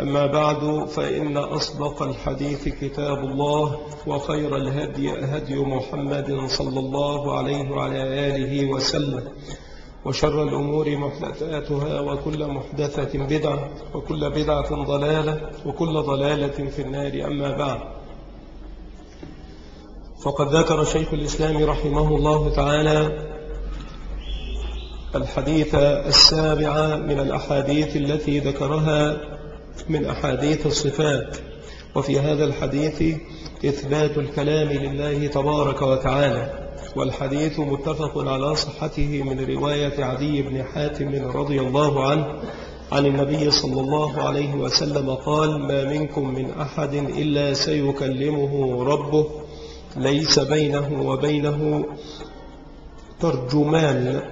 أما بعد فإن أصدق الحديث كتاب الله وخير الهدي هدي محمد صلى الله عليه وعلى آله وسلم. وشر الأمور محدثاتها وكل محدثة بدعة وكل بدعة ضلالة وكل ضلالة في النار. أما بعد فقد ذكر شيخ الإسلام رحمه الله تعالى الحديث السابع من الأحاديث التي ذكرها من أحاديث الصفات. وفي هذا الحديث إثبات الكلام لله تبارك وتعالى. والحديث متفق على صحته من رواية عدي بن حاتم رضي الله عنه عن النبي صلى الله عليه وسلم قال ما منكم من أحد إلا سيكلمه ربه ليس بينه وبينه ترجمان.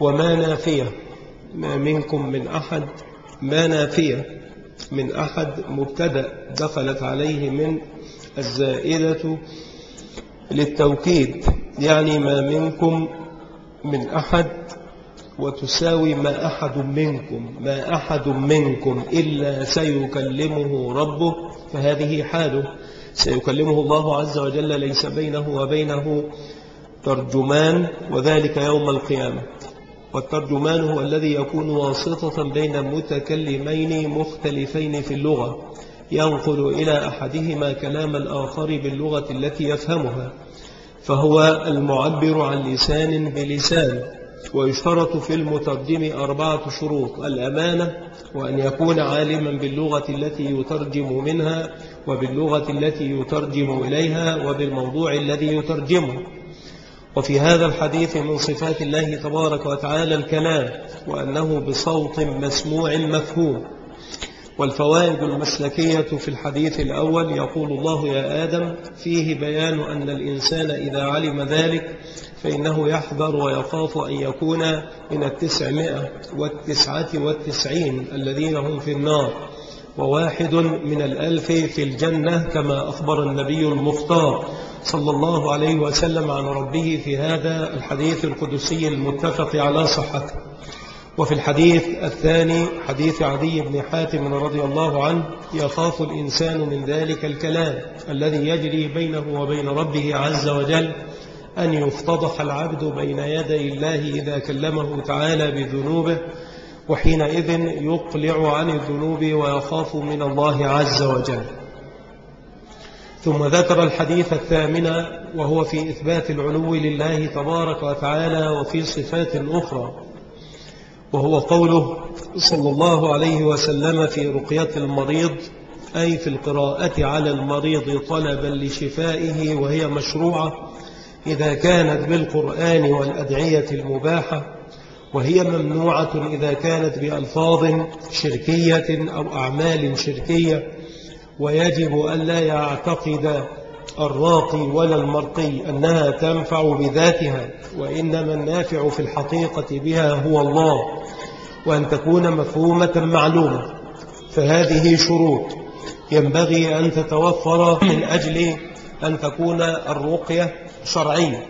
وما نافية ما منكم من أحد ما نافية من أحد مبتدأ دخلت عليه من الزائدة للتوكيد يعني ما منكم من أحد وتساوي ما أحد منكم ما أحد منكم إلا سيكلمه ربه فهذه حاله. سيكلمه الله عز وجل ليس بينه وبينه ترجمان وذلك يوم القيامة. والترجمان هو الذي يكون واسطة بين متكلمين مختلفين في اللغة ينقل إلى أحدهما كلام الآخر باللغة التي يفهمها فهو المعبر عن لسان بلسان ويشترط في المترجم أربعة شروط الأمانة وأن يكون عالما باللغة التي يترجم منها وباللغة التي يترجم إليها وبالموضوع الذي يترجمه. وفي هذا الحديث من صفات الله تبارك وتعالى الكلام وأنه بصوت مسموع مفهوم. والفوائد المسلكية في الحديث الأول يقول الله يا آدم فيه بيان أن الإنسان إذا علم ذلك فإنه يحذر ويخاف أن يكون من التسعمائة والتسعة والتسعين الذين هم في النار. وواحد من الألف في الجنة كما أخبر النبي المختار. صلى الله عليه وسلم عن ربه في هذا الحديث القدسي المتفق على صحته. وفي الحديث الثاني حديث عدي بن حاتم رضي الله عنه يخاف الإنسان من ذلك الكلام الذي يجري بينه وبين ربه عز وجل أن يفتضح العبد بين يدي الله إذا كلمه تعالى بذنوبه وحينئذ يقلع عن الذنوب ويخاف من الله عز وجل. ثم ذكر الحديث الثامن وهو في إثبات العلو لله تبارك وتعالى وفي صفات أخرى وهو قوله صلى الله عليه وسلم في رقية المريض أي في القراءة على المريض طلبا لشفائه وهي مشروعة إذا كانت بالقرآن والأدعية المباحة وهي ممنوعة إذا كانت بألفاظ شركية أو أعمال شركية. ويجب أن لا يعتقد الراقي ولا المرقي أنها تنفع بذاتها وإنما النافع في الحقيقة بها هو الله وأن تكون مفهومة معلومة. فهذه شروط. ينبغي أن تتوفر من أجل أن تكون الرقية شرعية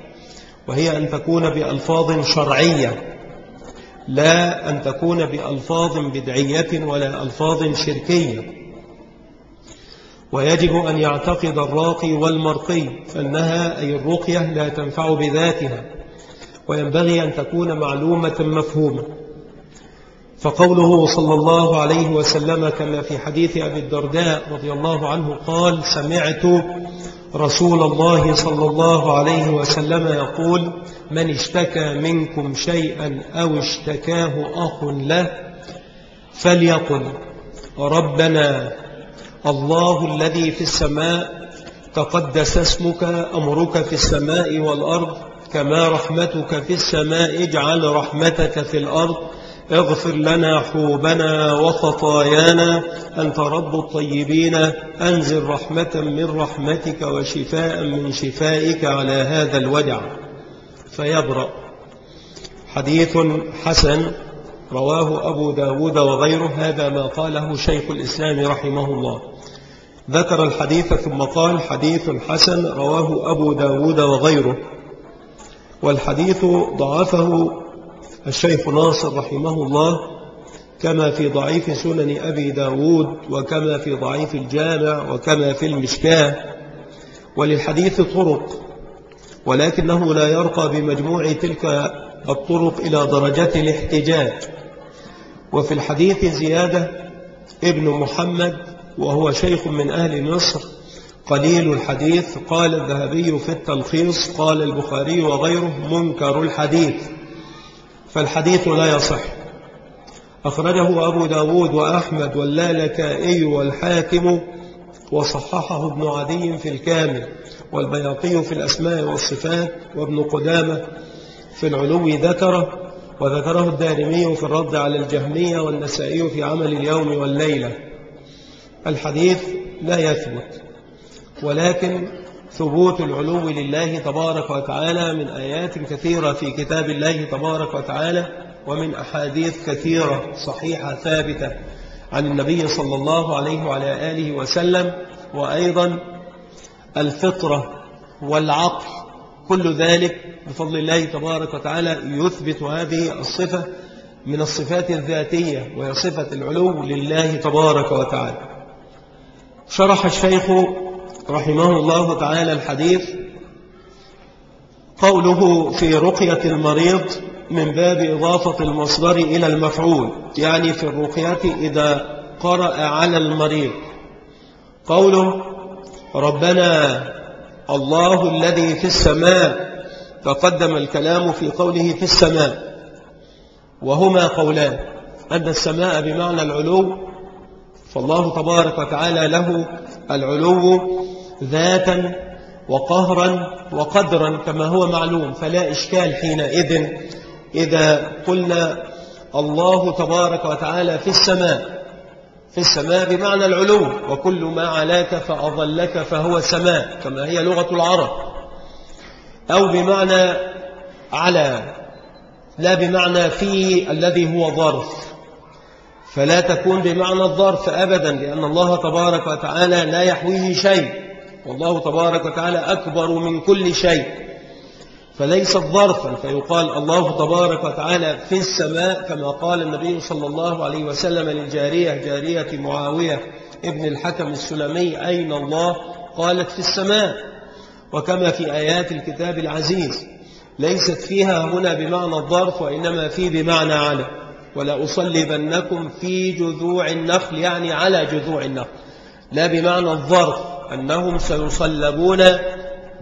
وهي أن تكون بألفاظ شرعية لا أن تكون بألفاظ بدعية ولا ألفاظ شركية. ويجب أن يعتقد الراقي والمرقي أنها أي الرقية لا تنفع بذاتها وينبغي أن تكون معلومة مفهومة. فقوله صلى الله عليه وسلم كما في حديث أبي الدرداء رضي الله عنه قال سمعت رسول الله صلى الله عليه وسلم يقول من اشتكى منكم شيئا أو اشتكاه أخ له فليقل ربنا الله الذي في السماء تقدس اسمك أمرك في السماء والأرض كما رحمتك في السماء اجعل رحمتك في الأرض. اغفر لنا حوبنا وخطايانا. أنت رب الطيبين. أنزل رحمة من رحمتك وشفاء من شفائك على هذا الودع. فيبرأ. حديث حسن رواه أبو داود وغيره. هذا ما قاله شيخ الإسلام رحمه الله. ذكر الحديث ثم قال حديث حسن رواه أبو داود وغيره. والحديث ضعفه الشيخ ناصر رحمه الله كما في ضعيف سنن أبي داود وكما في ضعيف الجامع وكما في المشكاة. وللحديث طرق ولكنه لا يرقى بمجموع تلك الطرق إلى درجة الاحتجاج. وفي الحديث زيادة ابن محمد وهو شيخ من أهل مصر قليل الحديث قال الذهبي في التلخيص قال البخاري وغيره منكر الحديث. فالحديث لا يصح. أخرجه أبو داود وأحمد واللالكائي والحاكم وصححه ابن عدي في الكامل والبياطي في الأسماء والصفات وابن قدامة في العلو ذكره وذكره الدارمي في الرد على الجهمية والنسائي في عمل اليوم والليلة. الحديث لا يثبت ولكن ثبوت العلو لله تبارك وتعالى من آيات كثيرة في كتاب الله تبارك وتعالى ومن أحاديث كثيرة صحيحة ثابتة عن النبي صلى الله عليه وعلى آله وسلم وأيضا الفطرة والعقل كل ذلك بفضل الله تبارك وتعالى يثبت هذه الصفة من الصفات الذاتية وهي صفة العلو لله تبارك وتعالى. شرح الشيخ رحمه الله تعالى الحديث قوله في رقية المريض من باب إضافة المصدر إلى المفعول يعني في الرقية إذا قرأ على المريض. قوله ربنا الله الذي في السماء تقدم الكلام في قوله في السماء وهما قولان أن السماء بمعنى العلو فالله تبارك وتعالى له العلو ذاتا وقهرا وقدرا كما هو معلوم فلا إشكال حينئذ. إذا قلنا الله تبارك وتعالى في السماء في السماء بمعنى العلو وكل ما علاك فأظلك فهو سماء كما هي لغة العرب. أو بمعنى على لا بمعنى في الذي هو ظرف. فلا تكون بمعنى الظرف أبدا لأن الله تبارك وتعالى لا يحويه شيء. والله تبارك وتعالى أكبر من كل شيء. فليست ظرفا فيقال الله تبارك وتعالى في السماء كما قال النبي صلى الله عليه وسلم للجارية جارية معاوية ابن الحكم السلمي أين الله؟ قالت في السماء. وكما في آيات الكتاب العزيز ليست فيها هنا بمعنى الظرف وإنما في بمعنى على ولا أصلبنكم في جذوع النخل يعني على جذوع النخل. لا بمعنى الظرف أنهم سيصلبون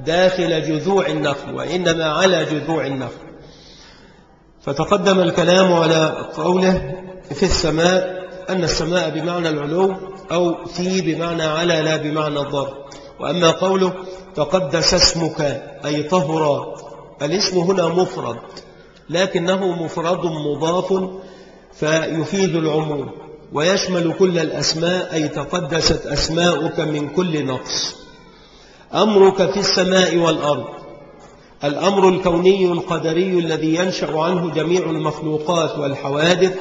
داخل جذوع النخل وإنما على جذوع النخل. فتقدم الكلام على قوله في السماء أن السماء بمعنى العلو أو في بمعنى على لا بمعنى الضر وأما قوله تقدس اسمك أي طهر الاسم هنا مفرد لكنه مفرد مضاف فيفيد العموم ويشمل كل الأسماء أي تقدست أسماؤك من كل نقص. أمرك في السماء والأرض. الأمر الكوني القدري الذي ينشأ عنه جميع المخلوقات والحوادث.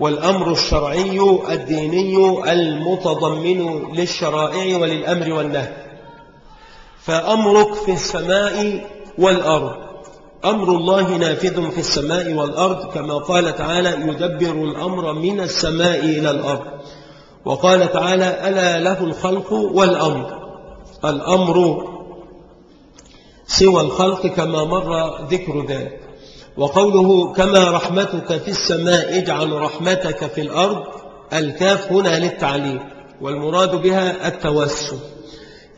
والأمر الشرعي الديني المتضمن للشرائع وللأمر والنهي. فأمرك في السماء والأرض. أمر الله نافذ في السماء والأرض كما قال تعالى يدبر الأمر من السماء إلى الأرض. وقال تعالى ألا له الخلق والأمر. الأمر سوى الخلق كما مر ذكر ذلك. وقوله كما رحمتك في السماء اجعل رحمتك في الأرض الكاف هنا للتعليم والمراد بها التوسل.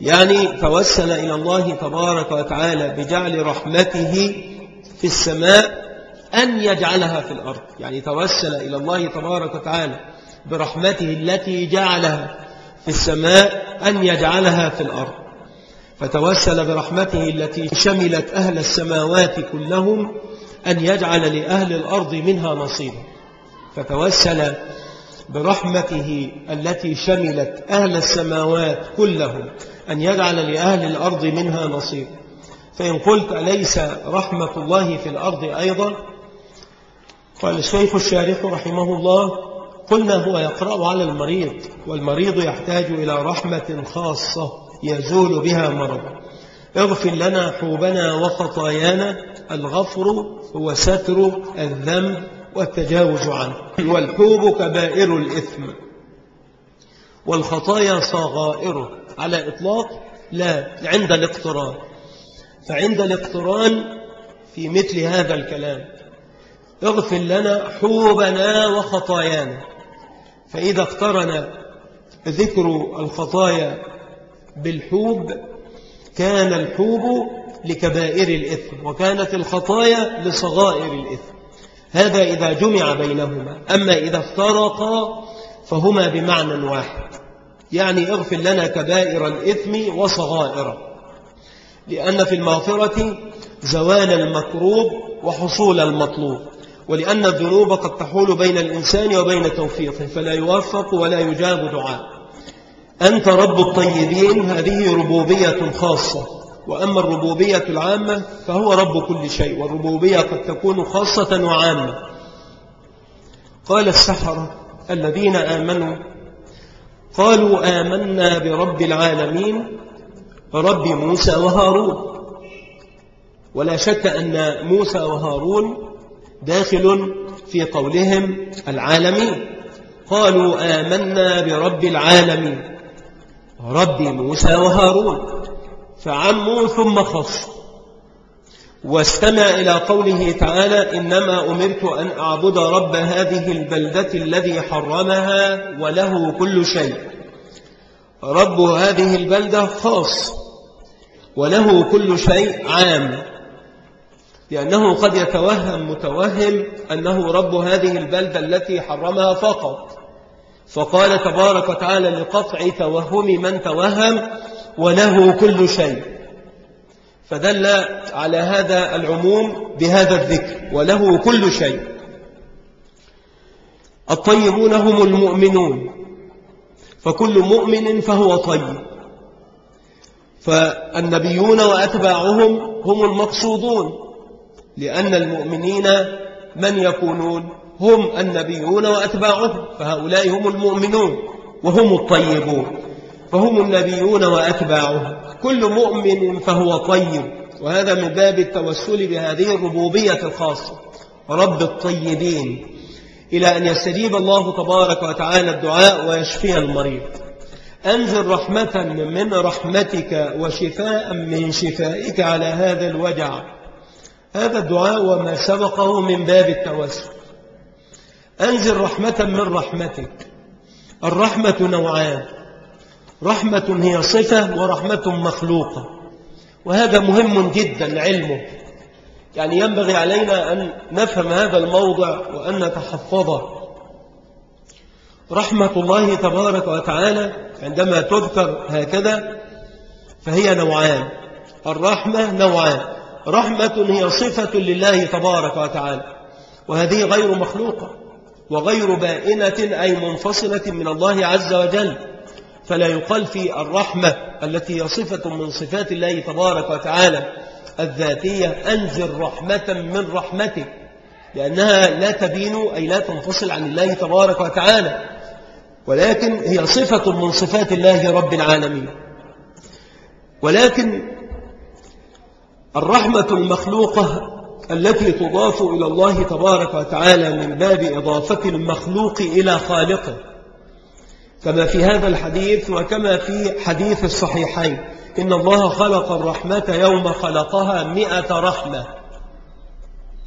يعني توسل إلى الله تبارك وتعالى بجعل رحمته في السماء أن يجعلها في الأرض. يعني توسل إلى الله تبارك وتعالى برحمته التي جعلها في السماء أن يجعلها في الأرض. فتوسل برحمته التي شملت أهل السماوات كلهم أن يجعل لأهل الأرض منها نصيبا فتوسل برحمته التي شملت أهل السماوات كلهم أن يجعل لأهل الأرض منها نصيب. فإن قلت أليس رحمة الله في الأرض أيضا؟ قال الشيخ الشارح رحمه الله قلنا هو يقرأ على المريض والمريض يحتاج إلى رحمة خاصة يزول بها مرض. اغفر لنا حوبنا وخطايانا الغفر هو ستر الذنب والتجاوز عنه. والحوب كبائر الإثم. والخطايا صغائره على إطلاق لا عند الاقتران فعند الاقتران في مثل هذا الكلام. اغفر لنا حوبنا وخطايانا. فإذا اقترن ذكر الخطايا بالحوب كان الحوب لكبائر الإثم وكانت الخطايا لصغائر الإثم. هذا إذا جمع بينهما. أما إذا افترقا فهما بمعنى واحد. يعني اغفر لنا كبائر الإثم وصغائره لأن في المغفرة زوال المكروب وحصول المطلوب ولأن الذنوب قد تحول بين الإنسان وبين توفيقه فلا يوفق ولا يجاب دعاء. أنت رب الطيبين هذه ربوبية خاصة وأما الربوبية العامة فهو رب كل شيء والربوبية قد تكون خاصة وعامة. قال السحرة الذين آمنوا قالوا آمنا برب العالمين رب موسى وهارون. ولا شك أن موسى وهارون داخل في قولهم العالمين قالوا آمنا برب العالمين. رب موسى وهارون. فعموا ثم خص. واستمع إلى قوله تعالى إنما أمرت أن أعبد رب هذه البلدة الذي حرمها وله كل شيء. رب هذه البلدة خاص وله كل شيء عام. لأنه قد يتوهم متوهم أنه رب هذه البلدة التي حرمها فقط. فقال تبارك وتعالى لقطع توهم من توهم وله كل شيء. فدل على هذا العموم بهذا الذكر وله كل شيء. الطيبون هم المؤمنون. فكل مؤمن فهو طيب. فالنبيون وأتباعهم هم المقصودون لأن المؤمنين من يكونون؟ هم النبيون وأتباعهم فهؤلاء هم المؤمنون وهم الطيبون فهم النبيون وأتباعهم. كل مؤمن فهو طيب وهذا من باب التوسل بهذه الربوبية الخاصة. رب الطيبين. إلى أن يستجيب الله تبارك وتعالى الدعاء ويشفي المريض. أنزل رحمة من رحمتك وشفاء من شفائك على هذا الوجع. هذا الدعاء وما سبقه من باب التوسل. أنزل رحمة من رحمتك. الرحمة نوعان. رحمة هي صفة ورحمة مخلوقة. وهذا مهم جدا علمه. يعني ينبغي علينا أن نفهم هذا الموضع وأن نتحفظه. رحمة الله تبارك وتعالى عندما تذكر هكذا فهي نوعان. الرحمة نوعان. رحمة هي صفة لله تبارك وتعالى وهذه غير مخلوقة وغير بائنة أي منفصلة من الله عز وجل. فلا يقال في الرحمة التي هي صفة من صفات الله تبارك وتعالى الذاتية أنزل رحمة من رحمتك لأنها لا تبين أي لا تنفصل عن الله تبارك وتعالى ولكن هي صفة من صفات الله رب العالمين. ولكن الرحمة المخلوقة التي تضاف إلى الله تبارك وتعالى من باب إضافة المخلوق إلى خالقه كما في هذا الحديث وكما في حديث الصحيحين. إن الله خلق الرحمة يوم خلقها مئة رحمة.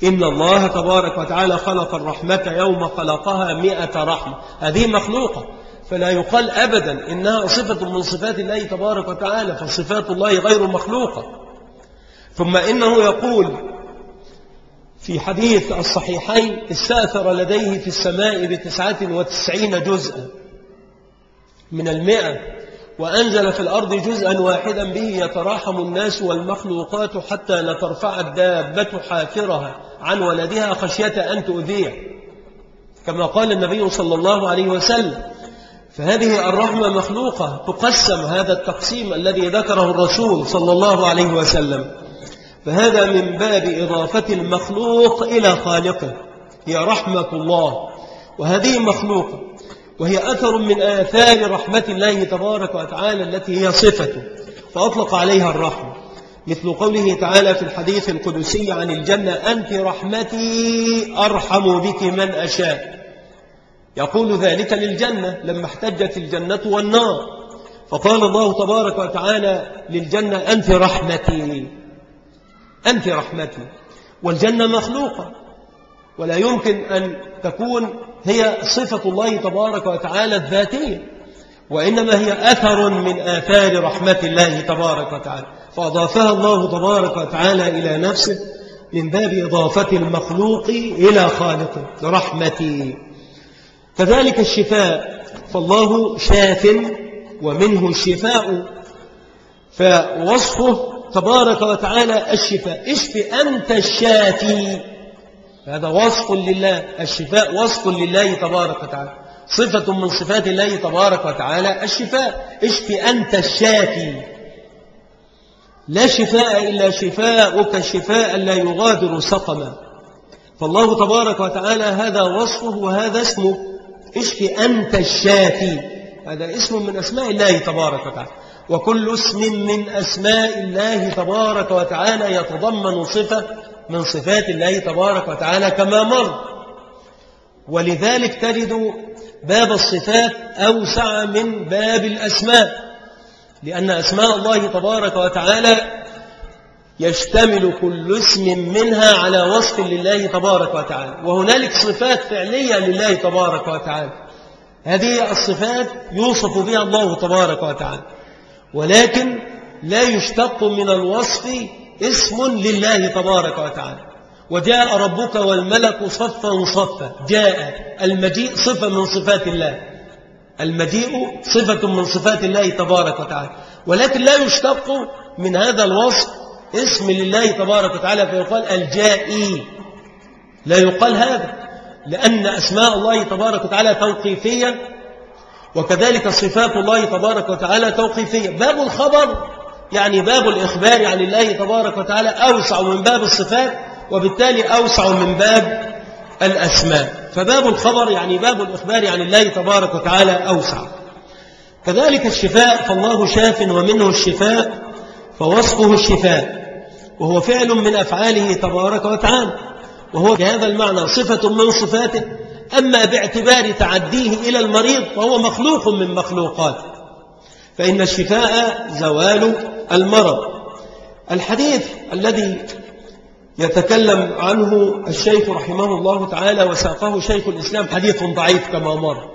إن الله تبارك وتعالى خلق الرحمة يوم خلقها مئة رحمة. هذه مخلوقة. فلا يقال أبدا إنها صفة من صفات الله تبارك وتعالى فصفات الله غير مخلوقة. ثم إنه يقول في حديث الصحيحين استأثر لديه في السماء بتسعة وتسعين جزءا. من المئة وأنزل في الأرض جزءا واحدا به يتراحم الناس والمخلوقات حتى لا ترفع الدابة حافرها عن ولدها خشية أن تؤذيه. كما قال النبي صلى الله عليه وسلم فهذه الرحمة مخلوقة تقسم هذا التقسيم الذي ذكره الرسول صلى الله عليه وسلم. فهذا من باب إضافة المخلوق إلى خالقه. هي رحمة الله وهذه مخلوقة وهي أثر من آثار رحمة الله تبارك وتعالى التي هي صفته فأطلق عليها الرحمة مثل قوله تعالى في الحديث القدسي عن الجنة أنت رحمتي أرحم بك من أشاء. يقول ذلك للجنة لما احتجت الجنة والنار. فقال الله تبارك وتعالى للجنة أنت رحمتي أنت رحمتي. والجنة مخلوقة. ولا يمكن أن تكون هي صفة الله تبارك وتعالى الذاتية وإنما هي أثر من آثار رحمة الله تبارك وتعالى. فأضافها الله تبارك وتعالى إلى نفسه من باب إضافة المخلوق إلى خالقه رحمتي كذلك الشفاء فالله شاف ومنه الشفاء فوصفه تبارك وتعالى الشفاء. اشف أنت الشافي. هذا وصف لله الشفاء وصف لله تبارك وتعالى. صفة من صفات الله تبارك وتعالى الشفاء. اشف أنت الشافي. لا شفاء إلا شفاءك شفاء لا يغادر سقما. فالله تبارك وتعالى هذا وصفه وهذا اسمه. اشف أنت الشافي. هذا اسم من أسماء الله تبارك وتعالى. وكل اسم من أسماء الله تبارك وتعالى يتضمن صفة. من صفات الله تبارك وتعالى كما مر. ولذلك تجد باب الصفات أوسع من باب الأسماء لأن أسماء الله تبارك وتعالى يشتمل كل اسم منها على وصف لله تبارك وتعالى. وهنالك صفات فعلية لله تبارك وتعالى. هذه الصفات يوصف بها الله تبارك وتعالى. ولكن لا يشتق من الوصف اسم لله تبارك وتعالى. وجاء ربك والملك صفا صفا. جاء المجيء صفة من صفات الله. المجيء صفة من صفات الله تبارك وتعالى. ولكن لا يشتق من هذا الوصف اسم لله تبارك وتعالى فيقال الجائي. لا يقال هذا لأن أسماء الله تبارك وتعالى توقيفية وكذلك صفات الله تبارك وتعالى توقيفية. باب الخبر يعني باب الإخبار عن الله تبارك وتعالى أوسع من باب الصفات وبالتالي أوسع من باب الأسماء. فباب الخبر يعني باب الإخبار عن الله تبارك وتعالى أوسع. كذلك الشفاء فالله شاف ومنه الشفاء فوصفه الشفاء وهو فعل من أفعاله تبارك وتعالى وهو بهذا المعنى صفة من صفاته. أما باعتبار تعديه إلى المريض فهو مخلوق من مخلوقاته. فإن الشفاء زوال المرض. الحديث الذي يتكلم عنه الشيخ رحمه الله تعالى وساقه شيخ الإسلام حديث ضعيف كما مر.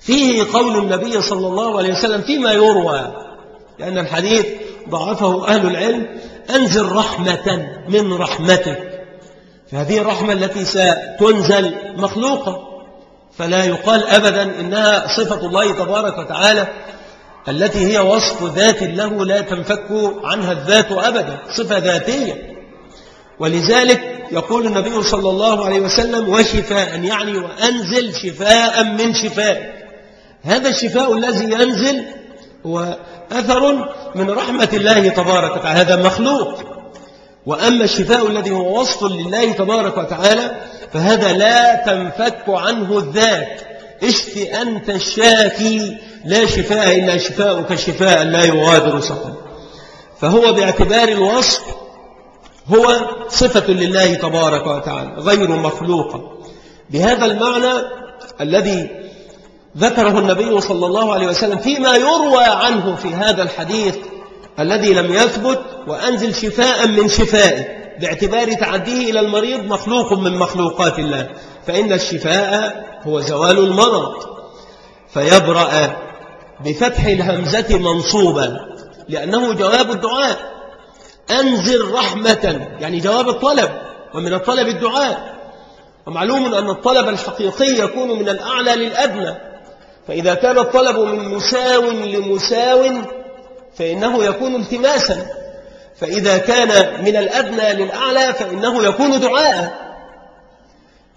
فيه قول النبي صلى الله عليه وسلم فيما يروى لأن الحديث ضعفه أهل العلم أنزل رحمة من رحمتك. فهذه الرحمة التي ستنزل مخلوقة. فلا يقال أبدا إنها صفة الله تبارك وتعالى التي هي وصف ذات له لا تنفك عنها الذات أبدا صفة ذاتية. ولذلك يقول النبي صلى الله عليه وسلم وشفاء يعني وأنزل شفاء من شفاء هذا الشفاء الذي ينزل هو أثر من رحمة الله تبارك وتعالى هذا مخلوق. وأما الشفاء الذي هو وصف لله تبارك وتعالى فهذا لا تنفك عنه الذات. اشف أنت الشافي لا شفاء إلا شفاءك شفاء لا يغادر سقما. فهو باعتبار الوصف هو صفة لله تبارك وتعالى غير مخلوقة بهذا المعنى الذي ذكره النبي صلى الله عليه وسلم فيما يروى عنه في هذا الحديث الذي لم يثبت وأنزل شفاء من شفائه باعتبار تعديه إلى المريض مخلوق من مخلوقات الله. فإن الشفاء هو زوال المرض. فيبرأ بفتح الهمزة منصوبا لأنه جواب الدعاء. أنزل رحمة يعني جواب الطلب ومن الطلب الدعاء. ومعلوم أن الطلب الحقيقي يكون من الأعلى للأدنى. فإذا كان الطلب من مساو لمساو فإنه يكون التماسا. فإذا كان من الأدنى للأعلى فإنه يكون دعاء.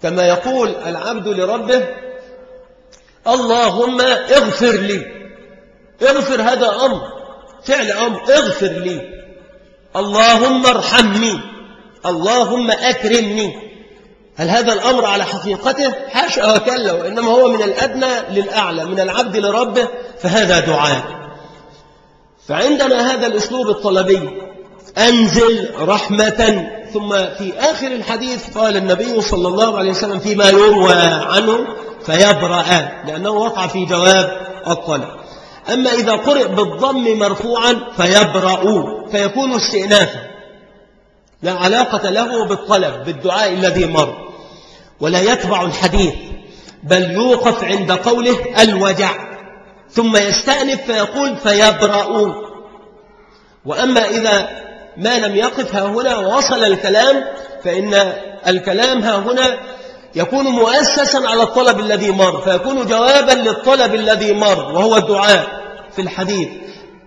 كما يقول العبد لربه اللهم اغفر لي اغفر هذا أمر فعل أمر اغفر لي. اللهم ارحمني اللهم أكرمني. هل هذا الأمر على حقيقته؟ حاشا وكلا وإنما هو من الأدنى للأعلى من العبد لربه فهذا دعاء. فعندنا هذا الأسلوب الطلبي. أنزل رحمة. ثم في آخر الحديث قال النبي صلى الله عليه وسلم فيما يروى عنه فيبرأ لأنه وقع في جواب الطلب. أما إذا قرئ بالضم مرفوعا فيبرأ فيكون استئنافا. لا علاقة له بالطلب بالدعاء الذي مر. ولا يتبع الحديث بل يوقف عند قوله الوجع. ثم يستأنف فيقول فيبرأ. وأما إذا ما لم يقف ها هنا ووصل الكلام فإن الكلام ها هنا يكون مؤسسا على الطلب الذي مر فيكون جوابا للطلب الذي مر وهو الدعاء. في الحديث.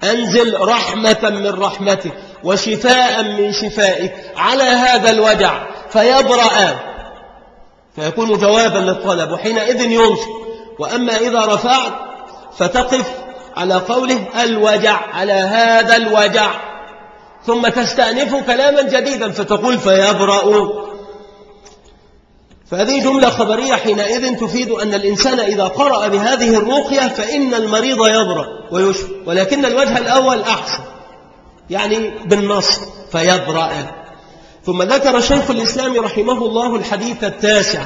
أنزل رحمة من رحمتك وشفاء من شفائك على هذا الوجع فيبرأ فيكون جوابا للطلب وحينئذ ينصر وأما إذا رفعت فتقف على قوله الوجع على هذا الوجع. ثم تستأنف كلاما جديدا فتقول فيبرأ. فهذه جملة خبرية حينئذ تفيد أن الإنسان إذا قرأ بهذه الرقية فإن المريض يبرأ ويشفى ولكن الوجه الأول أحسن يعني بالنص فيبرأ. ثم ذكر شيخ الإسلام رحمه الله الحديث التاسع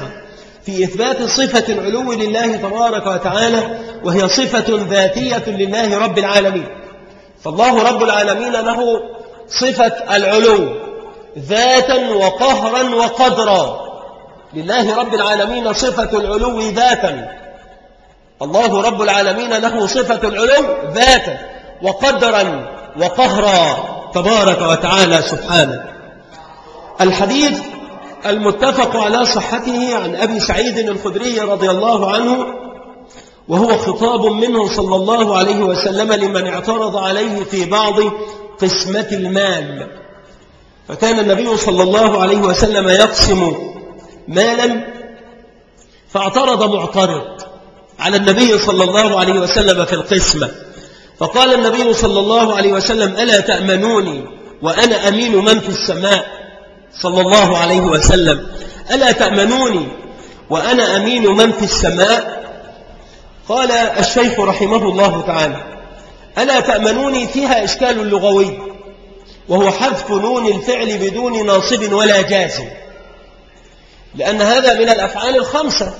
في إثبات صفة العلو لله تبارك وتعالى وهي صفة ذاتية لله رب العالمين. فالله رب العالمين له صفة العلو ذاتا وقهرا وقدرا. لله رب العالمين صفة العلو ذاتا. الله رب العالمين له صفة العلو ذاتا وقدرا وقهرا تبارك وتعالى سبحانه. الحديث المتفق على صحته عن أبي سعيد الخدري رضي الله عنه وهو خطاب منه صلى الله عليه وسلم لمن اعترض عليه في بعض قسمة المال. فكان النبي صلى الله عليه وسلم يقسم مالا فاعترض معترض على النبي صلى الله عليه وسلم في القسمة. فقال النبي صلى الله عليه وسلم ألا تأمنوني وأنا أمين من في السماء؟ صلى الله عليه وسلم ألا تأمنوني وأنا أمين من في السماء؟ قال الشيخ رحمه الله تعالى ألا تأمنوني فيها إشكال لغوي وهو حذف نون الفعل بدون ناصب ولا جازم. لأن هذا من الأفعال الخمسة.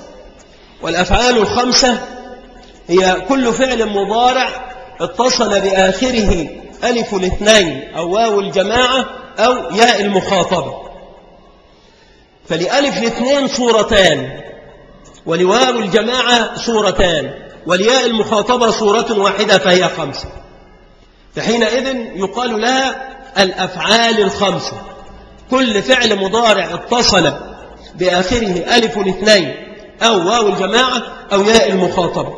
والأفعال الخمسة هي كل فعل مضارع اتصل بآخره ألف الاثنين أو واو الجماعة أو ياء المخاطبة. فلألف الاثنين صورتان ولواو الجماعة صورتان ولياء المخاطبة صورة واحدة فهي خمسة. فحينئذ يقال لها الأفعال الخمسة. كل فعل مضارع اتصل بآخره ألف الاثنين أو واو الجماعة أو ياء المخاطبة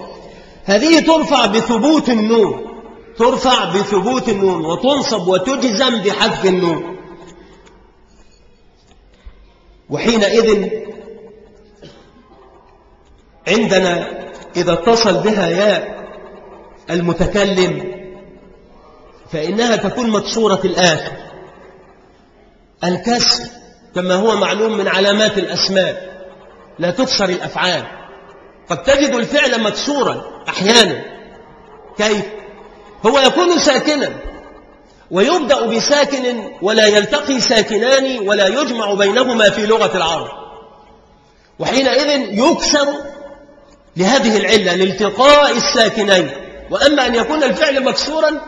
هذه ترفع بثبوت النون ترفع بثبوت النون وتنصب وتجزم بحذف النون. وحينئذ عندنا إذا اتصل بها ياء المتكلم فإنها تكون مكسورة الآخر. الكسر كما هو معلوم من علامات الأسماء. لا تكسر الأفعال. قد تجد الفعل مكسورا أحيانا. كيف؟ هو يكون ساكنا ويبدأ بساكن ولا يلتقي ساكنان ولا يجمع بينهما في لغة العرب. وحينئذ يكسر لهذه العلة لالتقاء الساكنين. وأما أن يكون الفعل مكسورا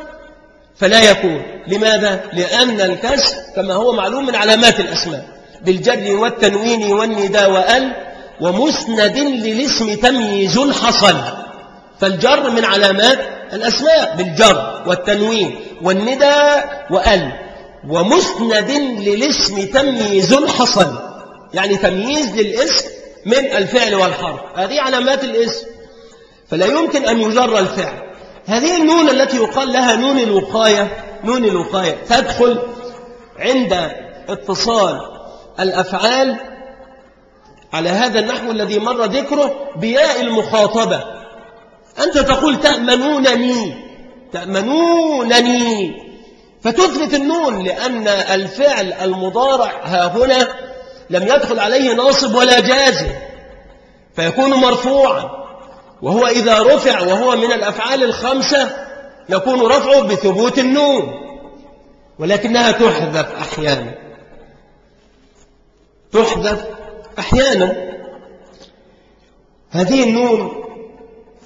فلا يكون. لماذا؟ لأن الكسر كما هو معلوم من علامات الأسماء بالجر والتنوين والنداء وأل ومسند للاسم تمييز حصل. فالجر من علامات الأسماء بالجر والتنوين والنداء وأل ومسند للاسم تمييز حصل. يعني تمييز للاسم من الفعل والحرف. هذه علامات الاسم. فلا يمكن أن يجر الفعل. هذه النون التي يقال لها نون الوقاية نون الوقاية تدخل عند اتصال الأفعال على هذا النحو الذي مر ذكره بياء المخاطبة. أنت تقول تأمنونني تأمنونني. فتثبت النون لأن الفعل المضارع ها هنا لم يدخل عليه ناصب ولا جازم فيكون مرفوعا. وهو إذا رفع وهو من الأفعال الخمسة يكون رفعه بثبوت النون ولكنها تحذف أحيانا. تحذف أحيانا. هذه النون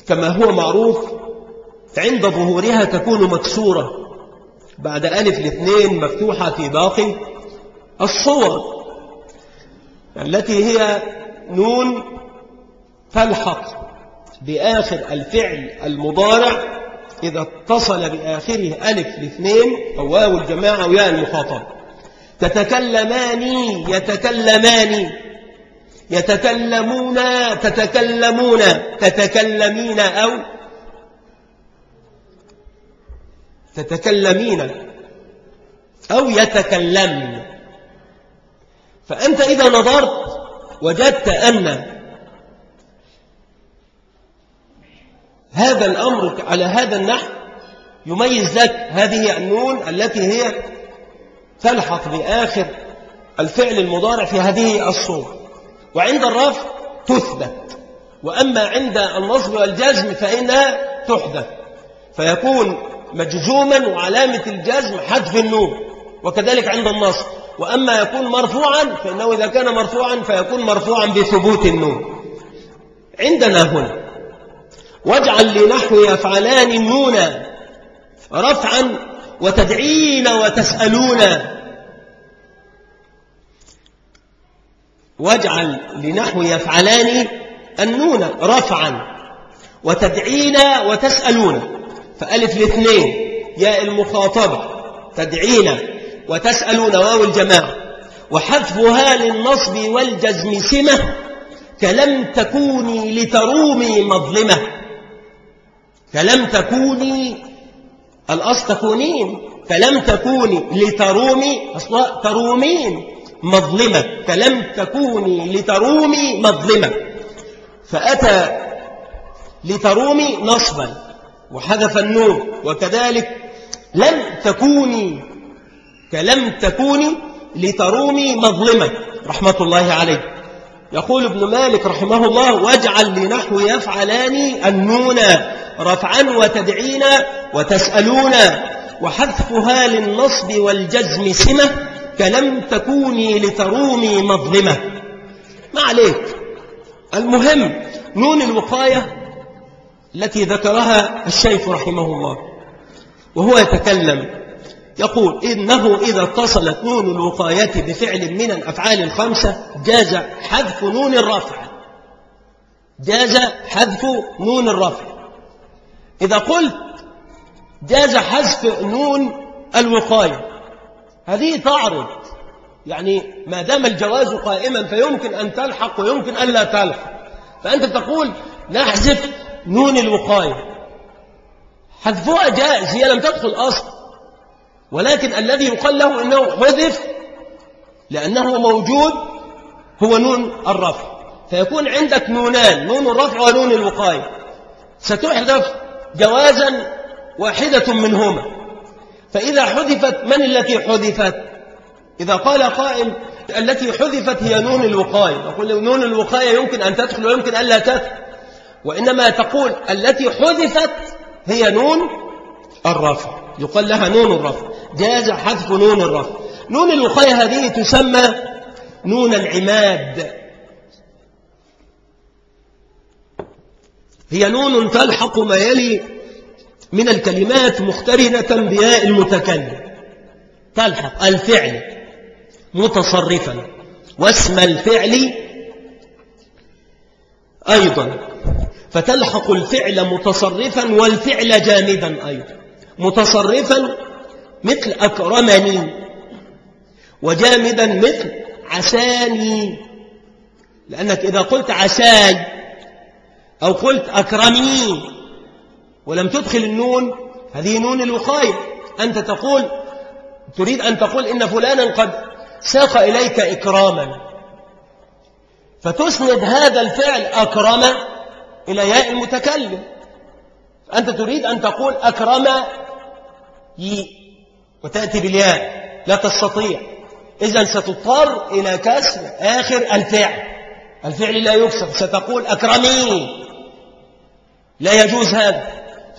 كما هو معروف عند ظهورها تكون مكسورة بعد ألف الاثنين مفتوحة في باقي الصور التي هي نون تلحق. بآخر الفعل المضارع إذا اتصل بآخره ألف الاثنين أو واو الجماعة أو ياء المخاطب تتكلمان يتكلمان يتكلمون تتكلمون. تتكلمين أو تتكلمين أو يتكلمن فأنت إذا نظرت وجدت أن هذا الأمر على هذا النحو يميز لك هذه النون التي هي تلحق بآخر الفعل المضارع في هذه الصورة. وعند الرفع تثبت. وأما عند النصب والجزم فإنها تحدث. فيكون مجزوما وعلامة الجزم حذف النون وكذلك عند النصب. وأما يكون مرفوعا فإنه إذا كان مرفوعا فيكون مرفوعا بثبوت النون. عندنا هنا واجعل لنحو يفعلان النون رفعا وتدعين وتسألون واجعل لنحو يفعلان النون رفعا وتدعين وتسألون فألف الاثنين ياء المخاطبة تدعين وتسألون واو الجماعة. وحذفها للنصب والجزم سمة كلم تكوني لترومي مظلمة. كلم تكوني الأصل تكونين كلم تكوني لترومي أصلا ترومين مظلمة فلم تكوني لترومي مظلمة. فأتى لترومي نصبا وحذف النون وكذلك لم تكوني كلم تكوني لترومي مظلمة رحمة الله عليه. يقول ابن مالك رحمه الله واجعل لنحو يفعلان النون رفعا وتدعينا وتسألون وحذفها للنصب والجزم سمة كلم تكوني لترومي مظلمة. ما عليك. المهم نون الوقاية التي ذكرها الشيخ رحمه الله وهو يتكلم يقول إنه إذا اتصلت نون الوقاية بفعل من الأفعال الخمسة جاز حذف نون الرفع جاز حذف نون الرفع إذا قلت جاز حذف نون الوقاية هذه تعرض. يعني ما دام الجواز قائما فيمكن أن تلحق ويمكن أن لا تلحق. فأنت تقول نحذف نون الوقاية. حذفها جائز هي لم تدخل أصلا ولكن الذي يقال له إنه حذف لأنه موجود هو نون الرفع. فيكون عندك نونان نون الرفع ونون الوقاية. ستحذف جوازا واحدة منهما. فإذا حذفت من التي حذفت؟ إذا قال قائل التي حذفت هي نون الوقاية. يقول نون الوقاية يمكن أن تدخل ويمكن أن لا تدخل. وإنما تقول التي حذفت هي نون الرفع. يقال لها نون الرفع. جاز حذف نون الرفع نون الوقاية هذه تسمى نون العماد. هي نون تلحق ما يلي من الكلمات مقترنة بياء المتكلم. تلحق الفعل متصرفا. واسم الفعل أيضا. فتلحق الفعل متصرفا والفعل جامدا أيضا. متصرفا مثل أكرمني وجامدا مثل عساني. لأنك إذا قلت عساي أو قلت أكرمني ولم تدخل النون هذه نون الوقاية. أنت تقول تريد أن تقول إن فلانا قد ساق إليك إكراما. فتسند هذا الفعل أكرم إلى ياء المتكلم. أنت تريد أن تقول أكرم وتأتي بالياء. لا تستطيع. إذا ستضطر إلى كسر آخر الفعل. الفعل لا يكسر. ستقول أكرمي. لا يجوز هذا.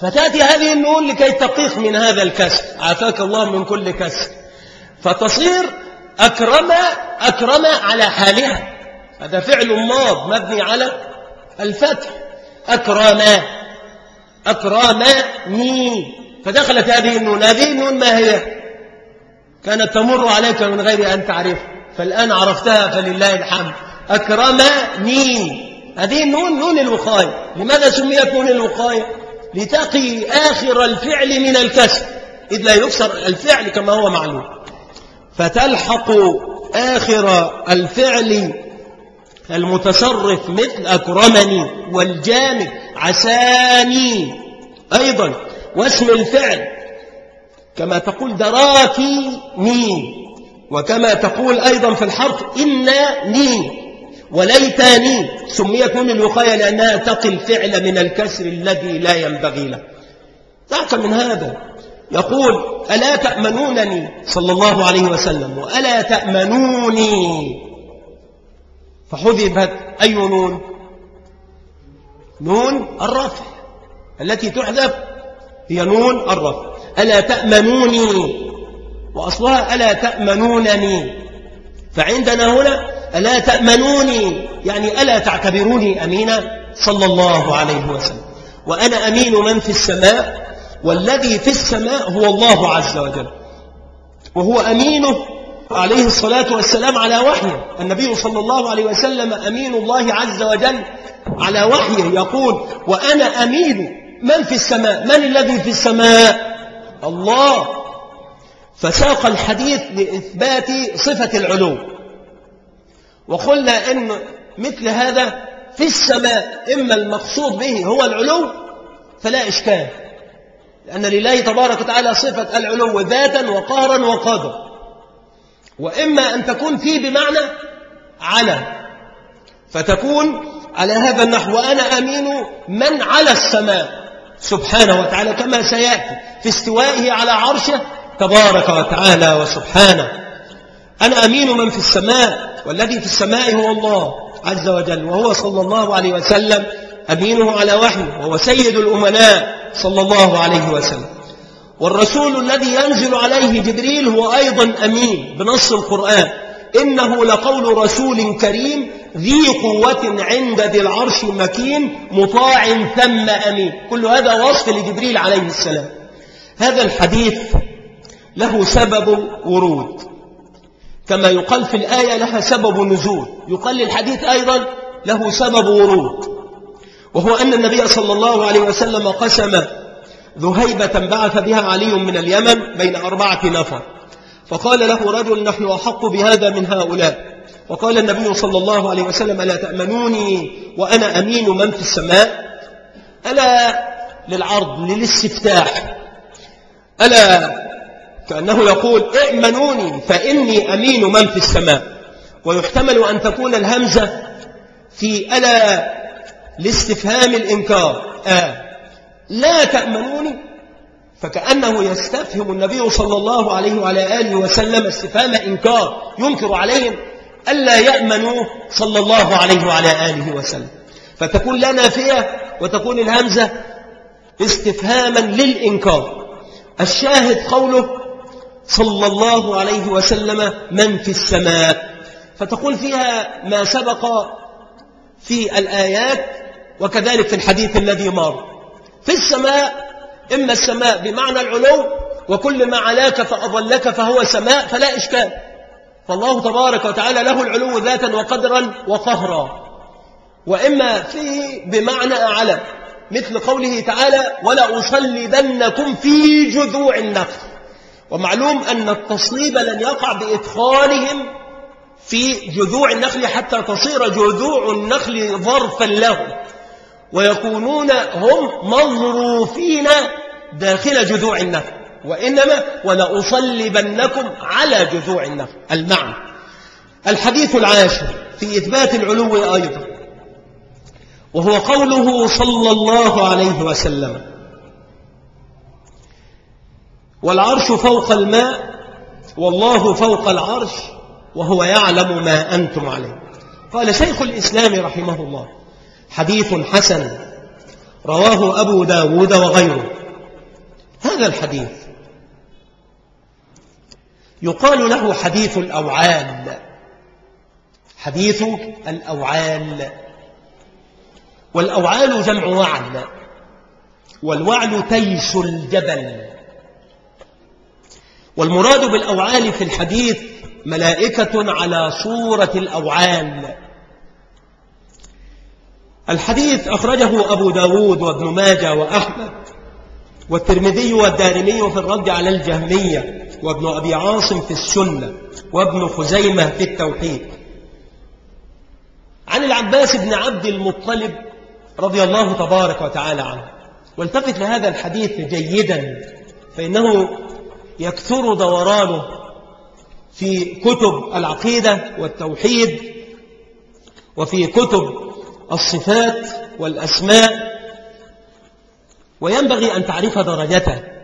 فتأتي هذه النون لكي تقيق من هذا الكسر. عافاك الله من كل كسر. فتصير أكرم أكرم على حالها. هذا فعل ماض مبني على الفتح. أكرم أكرمني. فدخلت هذه النون. هذه النون ما هي؟ كانت تمر عليك من غير أن تعرف. فالآن عرفتها فلله الحمد. أكرمني هذه النون نون الوقاية. لماذا سميت نون الوقاية؟ لتقي آخر الفعل من الكسر إذ لا يكسر الفعل كما هو معلوم. فتلحق آخر الفعل المتصرف مثل أكرمني والجامد عساني. أيضا واسم الفعل كما تقول دراكي ني وكما تقول أيضا في الحرف إنني وليتني سميت من الوقاية لأنها تقي الفعل من الكسر الذي لا ينبغي له. دعك من هذا. يقول ألا تأمنونني؟ صلى الله عليه وسلم. وألا تأمنوني؟ فحذبت أي نون؟ نون الرفع التي تحذف هي نون الرفع. ألا تأمنوني؟ وأصلها ألا تأمنونني. فعندنا هنا ألا تأمنوني يعني ألا تعتبروني أمينا صلى الله عليه وسلم. وأنا أمين من في السماء والذي في السماء هو الله عز وجل. وهو أمينه عليه الصلاة والسلام على وحيه. النبي صلى الله عليه وسلم أمين الله عز وجل على وحيه. يقول وأنا أمين من في السماء. من الذي في السماء؟ الله. فساق الحديث لإثبات صفة العلو. وقلنا إن مثل هذا في السماء إما المقصود به هو العلو فلا إشكال. لأن لله تبارك وتعالى صفة العلو ذاتا وقهرا وقدرا وإما أن تكون فيه بمعنى على. فتكون على هذا النحو. وأنا أمين من على السماء. سبحانه وتعالى كما سيأتي في استوائه على عرشه تبارك وتعالى وسبحانه. أنا أمين من في السماء والذي في السماء هو الله عز وجل وهو صلى الله عليه وسلم أمينه على وحيه وهو سيد الأمناء صلى الله عليه وسلم. والرسول الذي ينزل عليه جبريل هو أيضا أمين بنص القرآن. إنه لقول رسول كريم ذي قوة عند ذي العرش مكين مطاع ثم أمين. كل هذا وصف لجبريل عليه السلام. هذا الحديث له سبب ورود. كما يقال في الآية لها سبب نزول. يقال للحديث أيضا له سبب ورود. وهو أن النبي صلى الله عليه وسلم قسم ذهيبة بعث بها علي من اليمن بين أربعة نفر. فقال له رجل نحن أحق بهذا من هؤلاء. وقال النبي صلى الله عليه وسلم ألا تأمنوني وأنا أمين من في السماء؟ ألا للعرض للاستفتاح. ألا كأنه يقول ائمنوني فإني أمين من في السماء. ويحتمل أن تكون الهمزة في ألا لاستفهام الإنكار. آه. لا تأمنوني فكأنه يستفهم النبي صلى الله عليه وعلى آله وسلم استفهام إنكار ينكر عليهم. ألا يأمنوا صلى الله عليه وعلى آله وسلم. فتكون لا نافية وتكون الهمزة استفهاما للإنكار. الشاهد قوله صلى الله عليه وسلم من في السماء. فتقول فيها ما سبق في الآيات وكذلك في الحديث الذي مر. في السماء إما السماء بمعنى العلو وكل ما علاك فأضلك فهو سماء فلا إشكال. فالله تبارك وتعالى له العلو ذاتا وقدرا وقهرا. وإما فيه بمعنى أعلى مثل قوله تعالى ولا أصلبنكم في جذوع النخل ومعلوم أن التصليب لن يقع بإدخالهم في جذوع النخل حتى تصير جذوع النخل ظرفا لهم. ويكونون هم مظروفين داخل جذوع النخل. وإنما ولأصلبنكم على جذوع النخل المعنى. الحديث العاشر في إثبات العلو أيضا. وهو قوله صلى الله عليه وسلم والعرش فوق الماء والله فوق العرش وهو يعلم ما أنتم عليه. قال شيخ الإسلام رحمه الله حديث حسن رواه أبو داود وغيره. هذا الحديث يقال له حديث الأوعال. حديث الأوعال. والأوعال جمع وعل والوعل تيس الجبل. والمراد بالأوعال في الحديث ملائكة على صورة الأوعال. الحديث أخرجه أبو داود وابن ماجة وأحمد والترمذي والدارمي في الرد على الجهمية. وابن أبي عاصم في السنة وابن خزيمة في التوحيد. عن العباس بن عبد المطلب رضي الله تبارك وتعالى عنه. والتفت لهذا الحديث جيدا فإنه يكثر دورانه في كتب العقيدة والتوحيد وفي كتب الصفات والأسماء وينبغي أن تعرف درجته.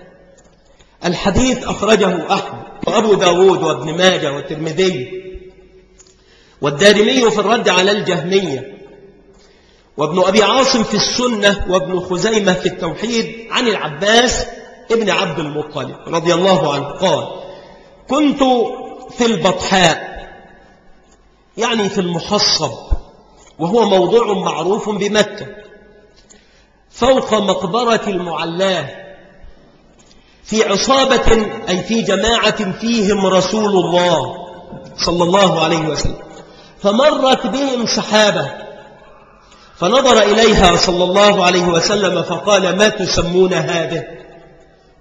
الحديث أخرجه أحمد وأبو داود وابن ماجه والترمذي والدارمي في الرد على الجهمية وابن أبي عاصم في السنة وابن خزيمة في التوحيد عن العباس ابن عبد المطلب رضي الله عنه قال كنت في البطحاء يعني في المحصب وهو موضوع معروف بمكة فوق مقبرة المعلاه في عصابة أي في جماعة فيهم رسول الله صلى الله عليه وسلم. فمرت بهم سحابة فنظر إليها صلى الله عليه وسلم فقال ما تسمون هذا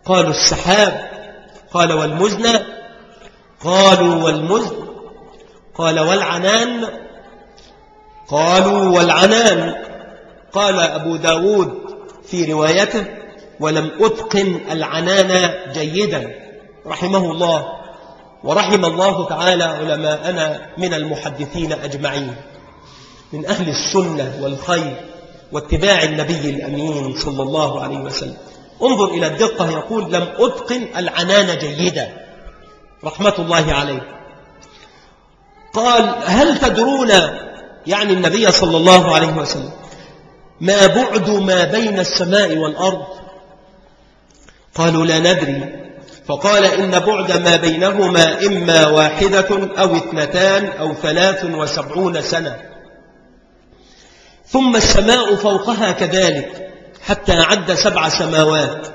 قالوا السحاب. قال والمزنى قالوا والمزن؟ قال والعنان؟ قالوا والعنان؟ قال أبو داود في روايته؟ ولم أتقن العنان جيدا رحمه الله. ورحم الله تعالى علماءنا من المحدثين أجمعين من أهل السنة والخير واتباع النبي الأمين صلى الله عليه وسلم. انظر إلى الدقة يقول لم أتقن العنان جيدا رحمة الله عليه. قال هل تدرون يعني النبي صلى الله عليه وسلم ما بعد ما بين السماء والأرض؟ قالوا لا ندري. فقال إن بعد ما بينهما إما واحدة أو اثنتان أو ثلاث وسبعون سنة. ثم السماء فوقها كذلك حتى عد سبع سماوات.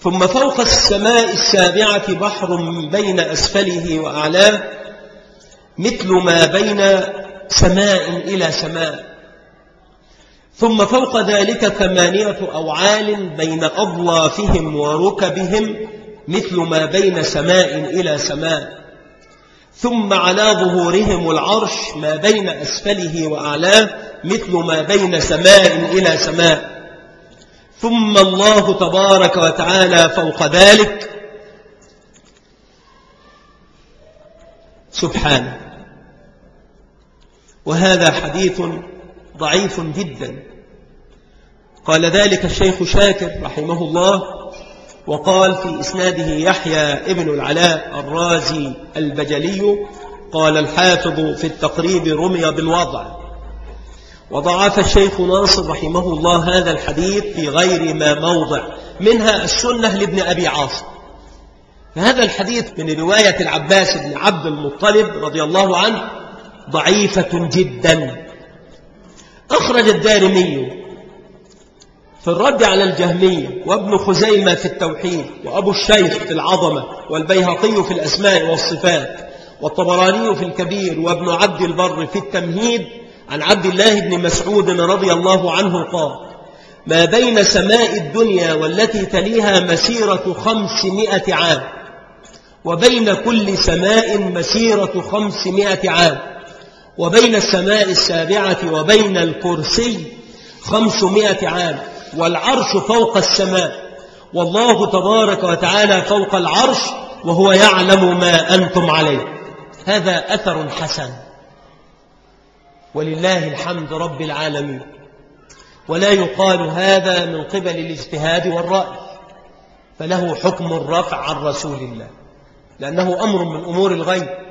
ثم فوق السماء السابعة بحر بين أسفله وأعلاه مثل ما بين سماء إلى سماء. ثم فوق ذلك ثمانية أوعال بين أضلافهم وركبهم مثل ما بين سماء إلى سماء. ثم على ظهورهم العرش ما بين أسفله وأعلاه مثل ما بين سماء إلى سماء. ثم الله تبارك وتعالى فوق ذلك. سبحانه. وهذا حديث ضعيف جدا. قال ذلك الشيخ شاكر رحمه الله وقال في إسناده يحيى ابن العلاء الرازي البجلي قال الحافظ في التقريب رمي بالوضع. وضعف الشيخ ناصر رحمه الله هذا الحديث في غير ما موضع منها السنة لابن أبي عاصم. فهذا الحديث من رواية العباس بن عبد المطلب رضي الله عنه ضعيفة جدا. أخرج الدارمي في الرد على الجهمية وابن خزيمة في التوحيد وأبو الشيخ في العظمة والبيهقي في الأسماء والصفات والطبراني في الكبير وابن عبد البر في التمهيد عن عبد الله بن مسعود رضي الله عنه قال ما بين سماء الدنيا والتي تليها مسيرة خمسمائة عام وبين كل سماء مسيرة خمسمائة عام. وبين السماء السابعة وبين الكرسي خمسمائة عام والعرش فوق السماء. والله تبارك وتعالى فوق العرش وهو يعلم ما أنتم عليه. هذا أثر حسن. ولله الحمد رب العالمين. ولا يقال هذا من قبل الاجتهاد والرأي. فله حكم الرفع عن رسول الله. لأنه أمر من أمور الغيب.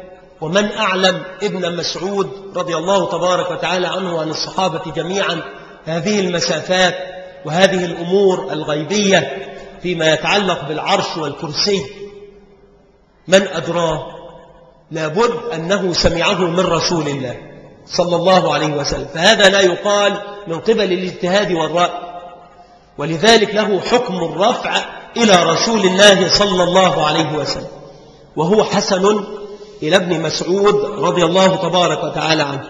ومن أعلم ابن مسعود رضي الله تبارك وتعالى عنه وعن الصحابة جميعا هذه المسافات وهذه الأمور الغيبية فيما يتعلق بالعرش والكرسي. من أدراه؟ لابد أنه سمعه من رسول الله صلى الله عليه وسلم. فهذا لا يقال من قبل الاجتهاد والرأي. ولذلك له حكم الرفع إلى رسول الله صلى الله عليه وسلم. وهو حسن إلى ابن مسعود رضي الله تبارك وتعالى عنه.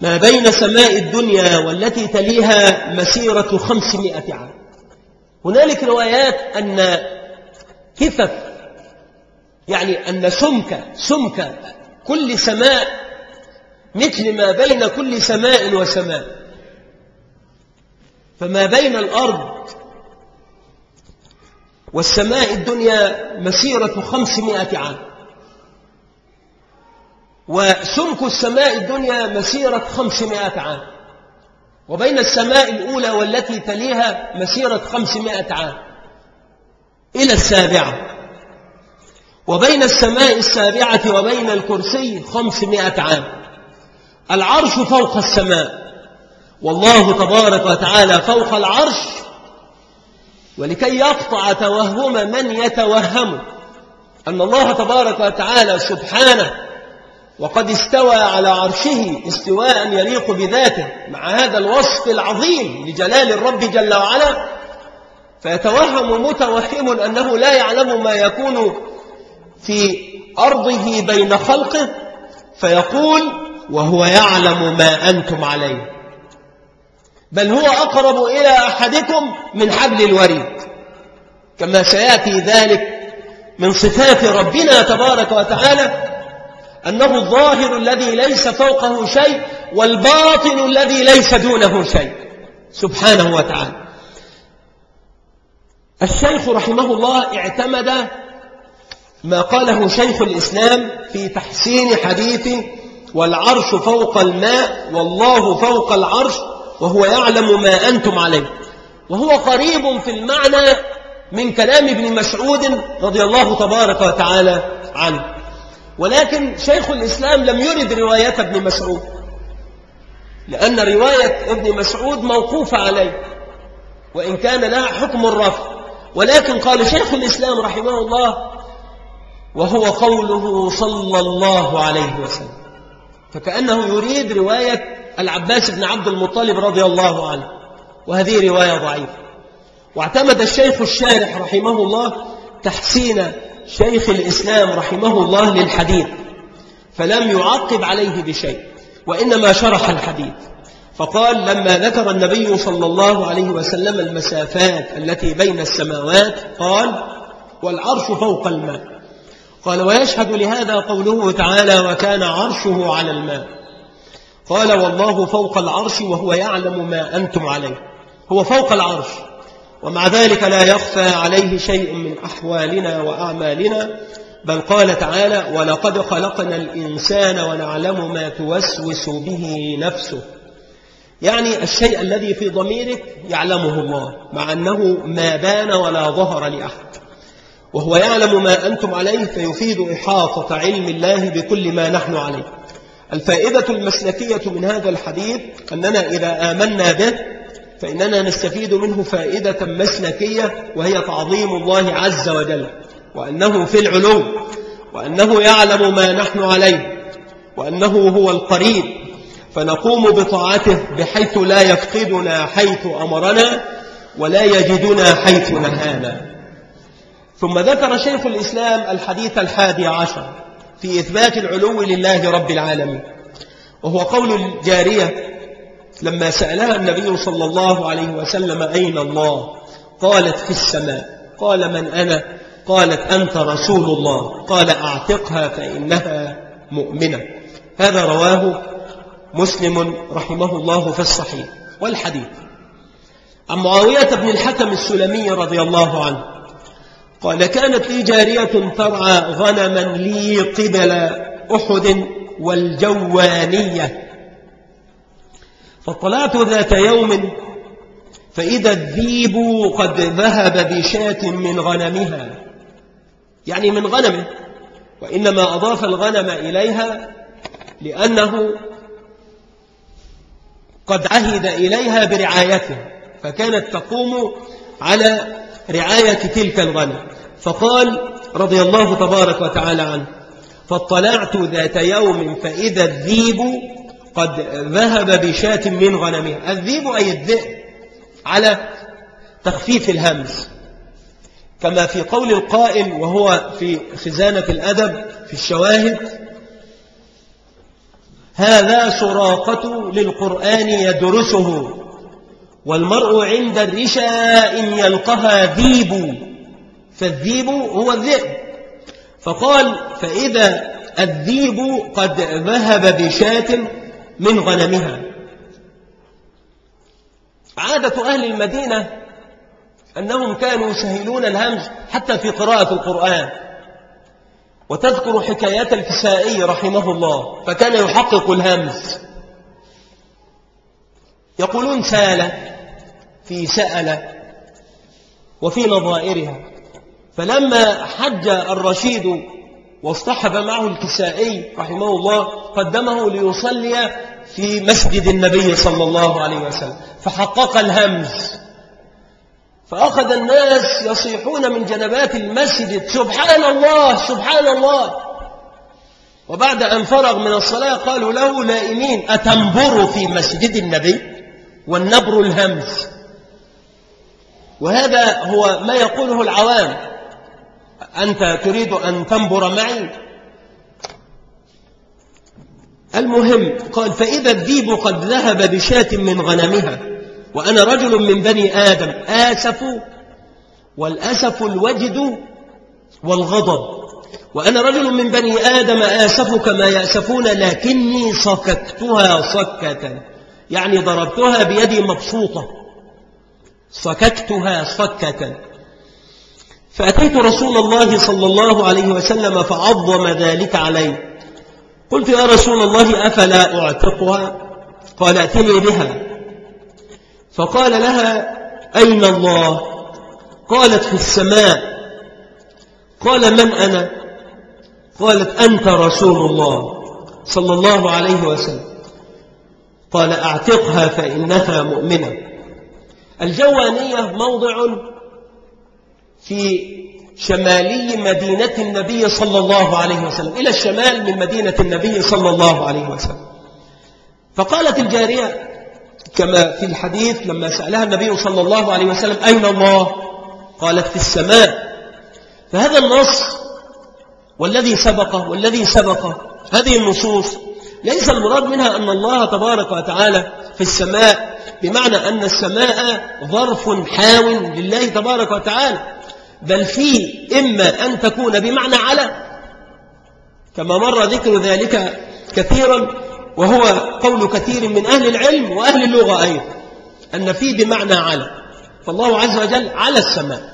ما بين سماء الدنيا والتي تليها مسيرة خمسمائة عام. هنالك روايات أن كفف يعني أن سمك سمك كل سماء مثل ما بين كل سماء وسماء. فما بين الأرض والسماء الدنيا مسيرة خمسمائة عام. وسمك السماء الدنيا مسيرة خمسمائة عام. وبين السماء الأولى والتي تليها مسيرة خمسمائة عام. إلى السابعة. وبين السماء السابعة وبين الكرسي خمسمائة عام. العرش فوق السماء. والله تبارك وتعالى فوق العرش. ولكي يقطع توهم من يتوهم. أن الله تبارك وتعالى سبحانه وقد استوى على عرشه استواء يليق بذاته مع هذا الوصف العظيم لجلال الرب جل وعلا. فيتوهم متوهم أنه لا يعلم ما يكون في أرضه بين خلقه فيقول وهو يعلم ما أنتم عليه. بل هو أقرب إلى أحدكم من حبل الوريد. كما سيأتي ذلك من صفات ربنا تبارك وتعالى أنه الظاهر الذي ليس فوقه شيء والباطن الذي ليس دونه شيء. سبحانه وتعالى. الشيخ رحمه الله اعتمد ما قاله شيخ الإسلام في تحسين حديث والعرش فوق الماء والله فوق العرش وهو يعلم ما أنتم عليه. وهو قريب في المعنى من كلام ابن مسعود رضي الله تبارك وتعالى عنه. ولكن شيخ الإسلام لم يرد رواية ابن مسعود لأن رواية ابن مسعود موقوفة عليه وإن كان لها حكم الرفع. ولكن قال شيخ الإسلام رحمه الله وهو قوله صلى الله عليه وسلم فكأنه يريد رواية العباس بن عبد المطلب رضي الله عنه وهذه رواية ضعيفة. واعتمد الشيخ الشارح رحمه الله تحسين شيخ الإسلام رحمه الله للحديث فلم يعقب عليه بشيء وإنما شرح الحديث. فقال لما ذكر النبي صلى الله عليه وسلم المسافات التي بين السماوات قال والعرش فوق الماء. قال ويشهد لهذا قوله تعالى وكان عرشه على الماء. قال والله فوق العرش وهو يعلم ما أنتم عليه. هو فوق العرش. ومع ذلك لا يخفى عليه شيء من أحوالنا وأعمالنا بل قال تعالى ولقد خلقنا الإنسان ونعلم ما توسوس به نفسه. يعني الشيء الذي في ضميرك يعلمه الله مع أنه ما بان ولا ظهر لأحد. وهو يعلم ما أنتم عليه فيفيد إحاطة علم الله بكل ما نحن عليه. الفائدة المسلكية من هذا الحديث أننا إذا آمنا به فإننا نستفيد منه فائدة مسلكية وهي تعظيم الله عز وجل وأنه في العلو وأنه يعلم ما نحن عليه وأنه هو القريب. فنقوم بطاعته بحيث لا يفقدنا حيث أمرنا ولا يجدنا حيث نهانا. ثم ذكر شيخ الإسلام الحديث الحادي عشر في إثبات العلو لله رب العالمين وهو قول الجارية لما سألها النبي صلى الله عليه وسلم أين الله؟ قالت في السماء. قال من أنا؟ قالت أنت رسول الله. قال أعتقها فإنها مؤمنة. هذا رواه مسلم رحمه الله في الصحيح والحديث. عن معاوية بن الحكم السلمي رضي الله عنه. قال كانت لي جارية ترعى غنما لي قبل أحد والجوانية فاطلعت ذات يوم فإذا الذيب قد ذهب بشاة من غنمها. يعني من غنمه وإنما أضاف الغنم إليها لأنه قد عهد إليها برعايته فكانت تقوم على رعاية تلك الغنم. فقال رضي الله تبارك وتعالى عنه فاطلعت ذات يوم فإذا الذيب قد ذهب بشاة من غنمها الذيب أي الذئب على تخفيف الهمز. كما في قول القائل وهو في خزانة الأدب في الشواهد هذا سراقة للقرآن يدرسه والمرء عند الرشا إن يلقها ذيب فالذيب هو الذئب. فقال فإذا الذيب قد ذهب بشاة من غنمها عادة أهل المدينة أنهم كانوا يسهلون الهمز حتى في قراءة القرآن. وتذكر حكايات الكسائي رحمه الله فكان يحقق الهمز. يقولون سال في سأل وفي نظائرها. فلما حج الرشيد واصطحب معه الكسائي رحمه الله قدمه ليصلي في مسجد النبي صلى الله عليه وسلم فحقق الهمز. فأخذ الناس يصيحون من جنبات المسجد سبحان الله سبحان الله. وبعد أن فرغ من الصلاة قالوا له لائمين أتنبر في مسجد النبي؟ والنبر الهمز. وهذا هو ما يقوله العوام. أنت تريد أن تنبر معي؟ المهم قال فإذا الذيب قد ذهب بشاة من غنمها وأنا رجل من بني آدم آسف والأسف الوجد والغضب. وأنا رجل من بني آدم آسف كما يأسفون لكني صككتها صكة يعني ضربتها بيدي مبسوطة. صككتها صكة فأتيت رسول الله صلى الله عليه وسلم فعظم ذلك علي. قلت يا رسول الله أفلا أعتقها؟ قال أتني بها. فقال لها أين الله؟ قالت في السماء. قال من أنا؟ قالت أنت رسول الله صلى الله عليه وسلم. قال أعتقها فإنها مؤمنة. الجوانية موضع في شمالي مدينة النبي صلى الله عليه وسلم. إلى الشمال من مدينة النبي صلى الله عليه وسلم. فقالت الجارية كما في الحديث لما سألها النبي صلى الله عليه وسلم أين الله؟ قالت في السماء. فهذا النص والذي سبقه والذي سبقه هذه النصوص ليس المراد منها أن الله تبارك وتعالى في السماء بمعنى أن السماء ظرف حاو لله تبارك وتعالى. بل في إما أن تكون بمعنى على كما مر ذكر ذلك كثيرا وهو قول كثير من أهل العلم وأهل اللغة أيضا أن في بمعنى على. فالله عز وجل على السماء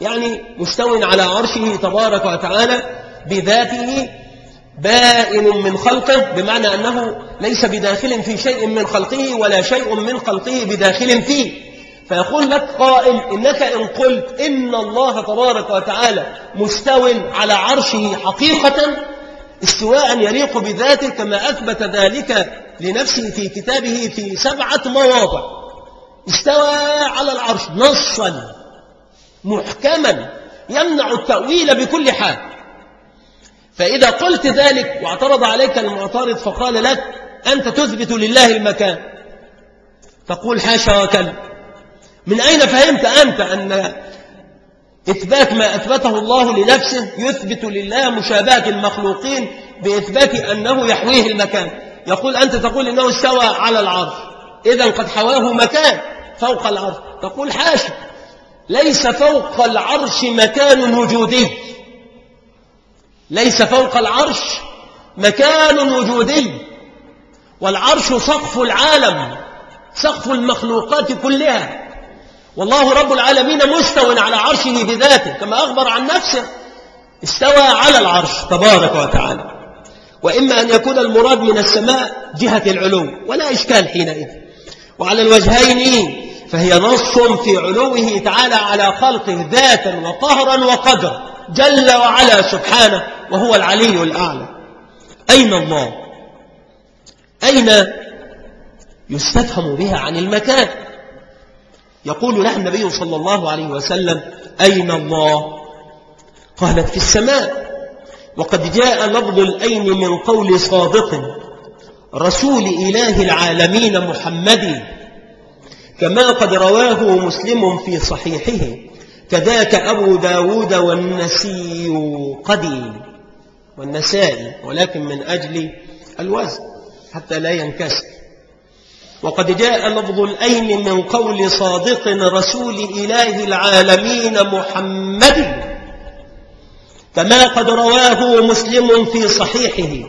يعني مستو على عرشه تبارك وتعالى بذاته بائن من خلقه بمعنى أنه ليس بداخل في شيء من خلقه ولا شيء من خلقه بداخل فيه. فيقول لك قائل إنك إن قلت إن الله تبارك وتعالى مستو على عرشه حقيقة استواء يليق بذاته كما أثبت ذلك لنفسه في كتابه في سبعة مواضع. استوى على العرش نصا محكما يمنع التأويل بكل حال. فإذا قلت ذلك واعترض عليك المعترض فقال لك أنت تثبت لله المكان. تقول حاشا وكلا من أين فهمت أنت أن إثبات ما أثبته الله لنفسه يثبت لله مشابهة المخلوقين بإثبات أنه يحويه المكان؟ يقول أنت تقول إنه استوى على العرش إذا قد حواه مكان فوق العرش. تقول حاشا ليس فوق العرش مكان وجودي. ليس فوق العرش مكان وجودي. والعرش سقف العالم سقف المخلوقات كلها. والله رب العالمين مستو على عرشه بذاته كما أخبر عن نفسه. استوى على العرش تبارك وتعالى. وإما أن يكون المراد من السماء جهة العلو ولا إشكال حينئذ. وعلى الوجهين فهي نص في علوه تعالى على خلقه ذاتا وقهرا وقدرا جل وعلا سبحانه وهو العلي الأعلى. أين الله؟ أين يستفهم بها عن المكان؟ يقول لها النبي صلى الله عليه وسلم أين الله؟ قالت في السماء. وقد جاء لفظ الأين من قول صادق رسول إله العالمين محمد كما قد رواه مسلم في صحيحه كذاك أبو داود والنسي قدي والنسائي ولكن من أجل الوزن حتى لا ينكسر. وقد جاء لفظ الأين من قول صادق رسول إله العالمين محمد كما قد رواه مسلم في صحيحه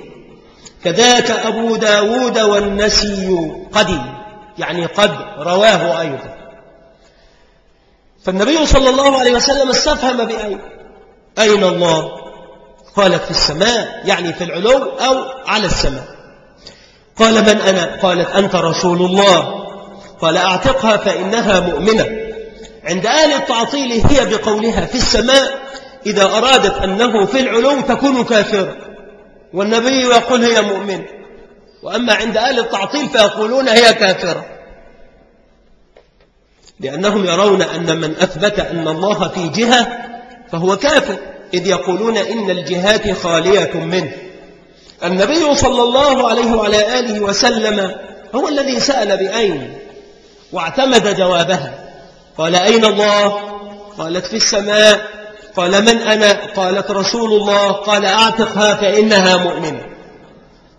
كذاك أبو داود والنسي قدي يعني قد رواه أيضا. فالنبي صلى الله عليه وسلم استفهم بأين أين الله؟ قالت في السماء يعني في العلو أو على السماء. قال من أنا؟ قالت أنت رسول الله. قال أعتقها فإنها مؤمنة. عند أهل التعطيل هي بقولها في السماء إذا أرادت أنه في العلو تكون كافرة. والنبي يقول هي مؤمنة وأما عند أهل التعطيل فيقولون هي كافرة. لأنهم يرون أن من أثبت أن الله في جهة فهو كافر إذ يقولون إن الجهات خالية منه. النبي صلى الله عليه وعلى آله وسلم هو الذي سأل بأين؟ واعتمد جوابها. قال أين الله؟ قالت في السماء. قال من أنا؟ قالت رسول الله. قال أعتقها فإنها مؤمنة.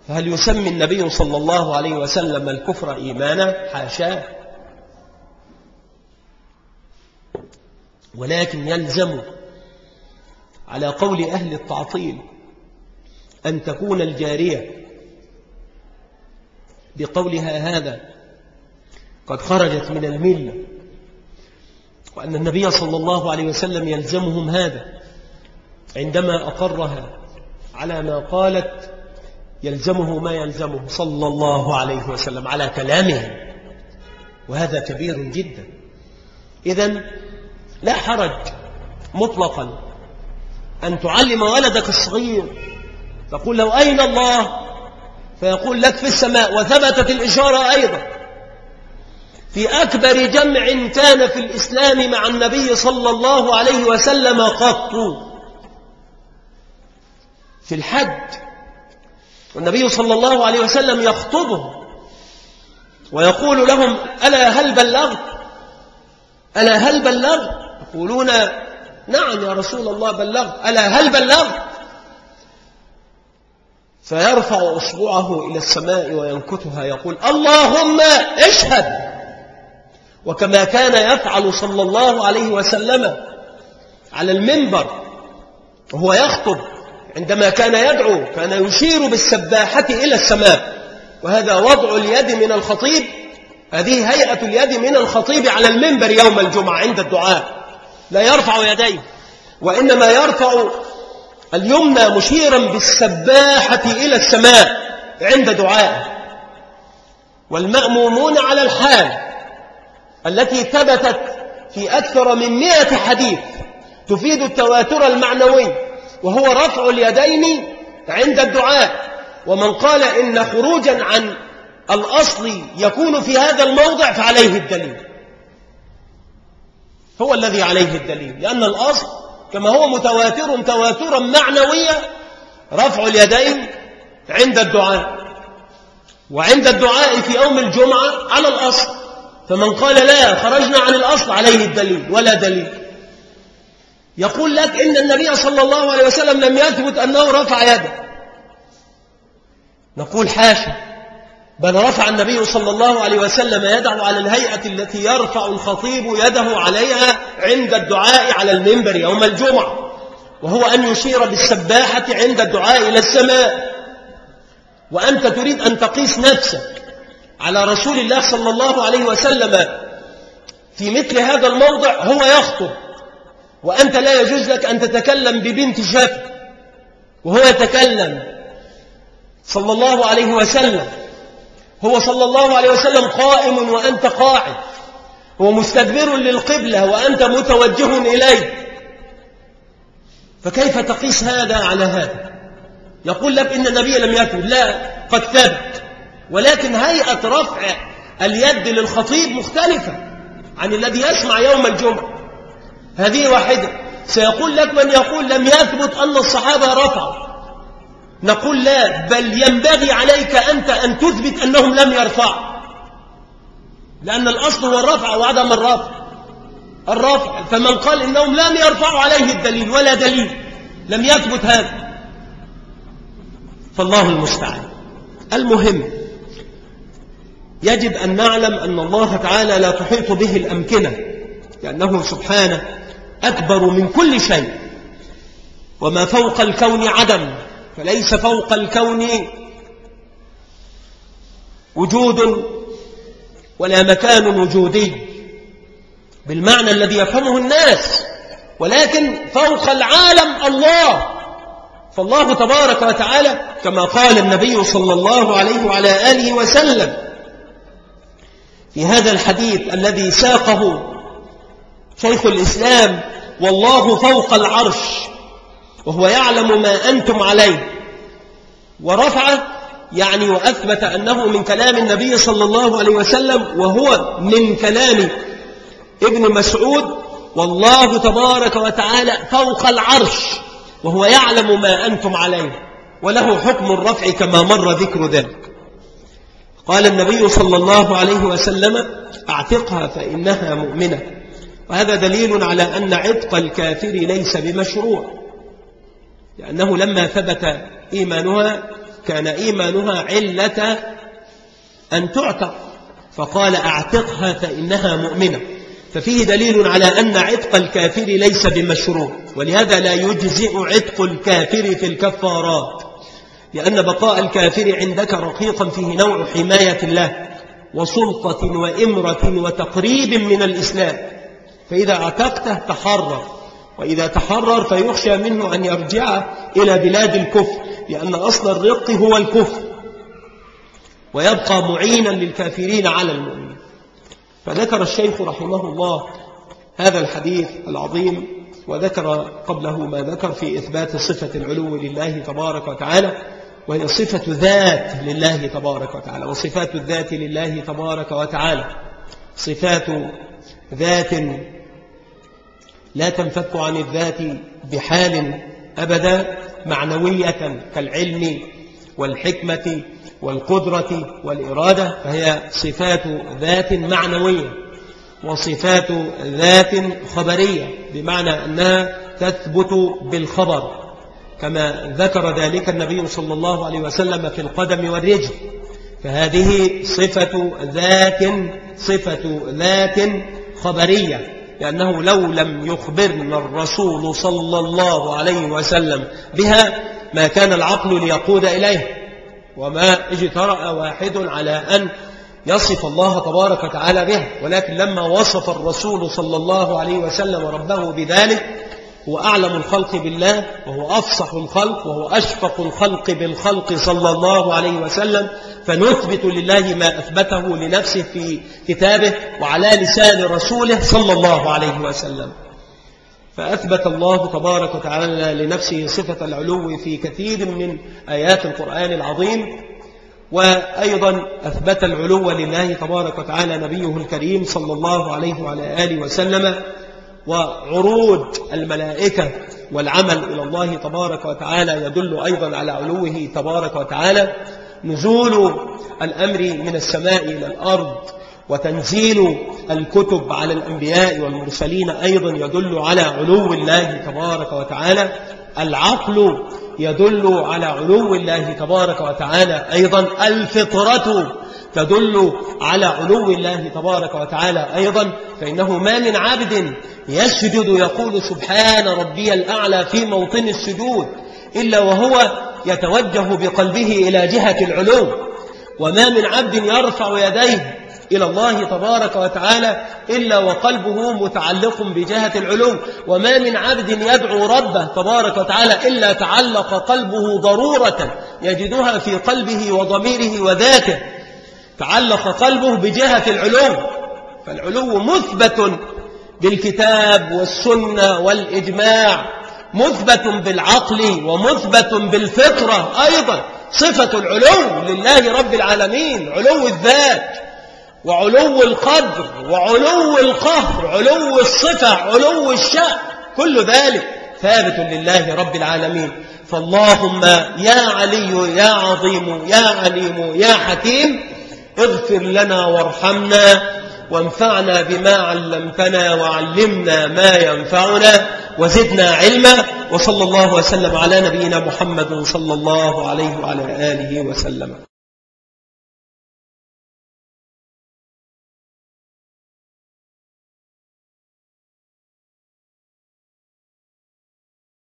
فهل يسمي النبي صلى الله عليه وسلم الكفر إيمانا؟ حاشاه ولكن يلزم على قول أهل التعطيل أن تكون الجارية. بقولها هذا قد خرجت من الملة وأن النبي صلى الله عليه وسلم يلزمهم هذا عندما أقرها على ما قالت يلزمه ما يلزمه صلى الله عليه وسلم على كلامه. وهذا كبير جدا. إذن لا حرج مطلقا أن تعلم ولدك الصغير. تقول له أين الله؟ فيقول لك في السماء وثبتت الإشارة أيضا. في أكبر جمع كان في الإسلام مع النبي صلى الله عليه وسلم قط. في الحج والنبي صلى الله عليه وسلم يخطبه ويقول لهم ألا هل بلغت؟ ألا هل بلغت؟ يقولون نعم يا رسول الله بلغت. ألا هل بلغت؟ فيرفع أصبعه إلى السماء وينكتها يقول اللهم اشهد! وكما كان يفعل صلى الله عليه وسلم على المنبر وهو يخطب عندما كان يدعو كان يشير بالسباحة إلى السماء. وهذا وضع اليد من الخطيب هذه هيئة اليد من الخطيب على المنبر يوم الجمعة عند الدعاء. لا يرفع يديه وإنما يرفع اليمنى مشيرا بالسباحة إلى السماء عند دعائه. والمأمومون على الحال التي ثبتت في أكثر من مئة حديث تفيد التواتر المعنوي وهو رفع اليدين عند الدعاء. ومن قال إن خروجا عن الأصل يكون في هذا الموضع فعليه الدليل. هو الذي عليه الدليل لأن الأصل كما هو متواتر تواترا معنويا رفع اليدين عند الدعاء. وعند الدعاء في يوم الجمعة على الأصل. فمن قال لا خرجنا عن الأصل عليه الدليل ولا دليل. يقول لك إن النبي صلى الله عليه وسلم لم يثبت أنه رفع يده. نقول حاشا. بل رفع النبي صلى الله عليه وسلم يده على الهيئة التي يرفع الخطيب يده عليها عند الدعاء على المنبر يوم الجمعة وهو أن يشير بالسباحة عند الدعاء إلى السماء. وأنت تريد أن تقيس نفسك على رسول الله صلى الله عليه وسلم في مثل هذا الموضع هو يخطب وأنت لا يجوز لك أن تتكلم ببنت شاب وهو يتكلم صلى الله عليه وسلم. هو صلى الله عليه وسلم قائم وأنت قاعد. هو مستدبر للقبلة وأنت متوجه إليه. فكيف تقيس هذا على هذا؟ يقول لك إن النبي لم يكن. لا قد ثبت. ولكن هيئة رفع اليد للخطيب مختلفة عن الذي يسمع يوم الجمعة. هذه واحدة. سيقول لك من يقول لم يثبت أن الصحابة رفعوا. نقول لا بل ينبغي عليك أنت أن تثبت أنهم لم يرفعوا لأن الأصل هو الرفع وعدم الرفع. الرفع فمن قال إنهم لم يرفعوا عليه الدليل ولا دليل لم يثبت هذا. فالله المستعان. المهم يجب أن نعلم أن الله تعالى لا تحيط به الأمكنة لأنه سبحانه أكبر من كل شيء. وما فوق الكون عدم. فليس فوق الكون وجود ولا مكان وجودي. بالمعنى الذي يفهمه الناس. ولكن فوق العالم الله. فالله تبارك وتعالى كما قال النبي صلى الله عليه وعلى آله وسلم في هذا الحديث الذي ساقه شيخ الإسلام والله فوق العرش وهو يعلم ما أنتم عليه. ورفع يعني وأثبت أنه من كلام النبي صلى الله عليه وسلم وهو من كلام ابن مسعود. والله تبارك وتعالى فوق العرش وهو يعلم ما أنتم عليه. وله حكم الرفع كما مر ذكر ذلك. قال النبي صلى الله عليه وسلم اعتقها فإنها مؤمنة. وهذا دليل على أن عتق الكافر ليس بمشروع. لأنه لما ثبت إيمانها كان إيمانها علة أن تعتق فقال أعتقها فإنها مؤمنة. ففيه دليل على أن عتق الكافر ليس بمشروع ولهذا لا يجزئ عتق الكافر في الكفارات. لأن بقاء الكافر عندك رقيقا فيه نوع حماية الله وسلطة وإمرة وتقريب من الإسلام. فإذا اعتقته تحرر. وإذا تحرر فيخشى منه أن يرجع إلى بلاد الكفر لأن أصل الرق هو الكفر. ويبقى معينا للكافرين على المؤمنين. فذكر الشيخ رحمه الله هذا الحديث العظيم وذكر قبله ما ذكر في إثبات صفة العلو لله تبارك وتعالى وهي صفة ذات لله تبارك وتعالى وصفات الذات لله تبارك وتعالى. صفات ذات لا تنفك عن الذات بحال أبدا معنوية كالعلم والحكمة والقدرة والإرادة فهي صفات ذات معنوية وصفات ذات خبرية بمعنى أنها تثبت بالخبر. كما ذكر ذلك النبي صلى الله عليه وسلم في القدم والرجل. فهذه صفة ذات صفة ذات خبرية. لأنه لو لم يخبرنا الرسول صلى الله عليه وسلم بها ما كان العقل ليقود إليه. وما اجترأ واحد على أن يصف الله تبارك وتعالى به. ولكن لما وصف الرسول صلى الله عليه وسلم ربه بذلك هو أعلم الخلق بالله وهو أفصح الخلق وهو أشفق الخلق بالخلق صلى الله عليه وسلم فنثبت لله ما أثبته لنفسه في كتابه وعلى لسان رسوله صلى الله عليه وسلم. فأثبت الله تبارك وتعالى لنفسه صفة العلو في كثير من آيات القرآن العظيم وأيضا أثبت العلو لله تبارك وتعالى نبيه الكريم صلى الله عليه وعلى آله وسلم وعروج الملائكة والعمل إلى الله تبارك وتعالى يدل أيضا على علوه تبارك وتعالى. نزول الأمر من السماء إلى الأرض وتنزيل الكتب على الأنبياء والمرسلين أيضا يدل على علو الله تبارك وتعالى. العقل يدل على علو الله تبارك وتعالى. أيضا الفطرة تدل على علو الله تبارك وتعالى. أيضا فإنه ما من عبد يسجد يقول سبحان ربي الأعلى في موطن السجود إلا وهو يتوجه بقلبه إلى جهة العلو وما من عبد يرفع يديه إلى الله تبارك وتعالى إلا وقلبه متعلق بجهة العلو وما من عبد يدعو ربه تبارك وتعالى إلا تعلق قلبه ضرورة يجدها في قلبه وضميره وذاته. تعلق قلبه بجهة العلو فالعلو مثبت بالكتاب والسنة والإجماع مثبت بالعقل ومثبت بالفطرة أيضا. صفة العلو لله رب العالمين علو الذات وعلو القدر وعلو القهر علو الصفة علو الشأن كل ذلك ثابت لله رب العالمين. فاللهم يا علي يا عظيم يا عليم يا حكيم اغفر لنا وارحمنا. وانفعنا بما علمتنا وعلمنا ما ينفعنا وزدنا علما وصلى الله وسلم على نبينا محمد صلى الله عليه وعلى آله وسلم.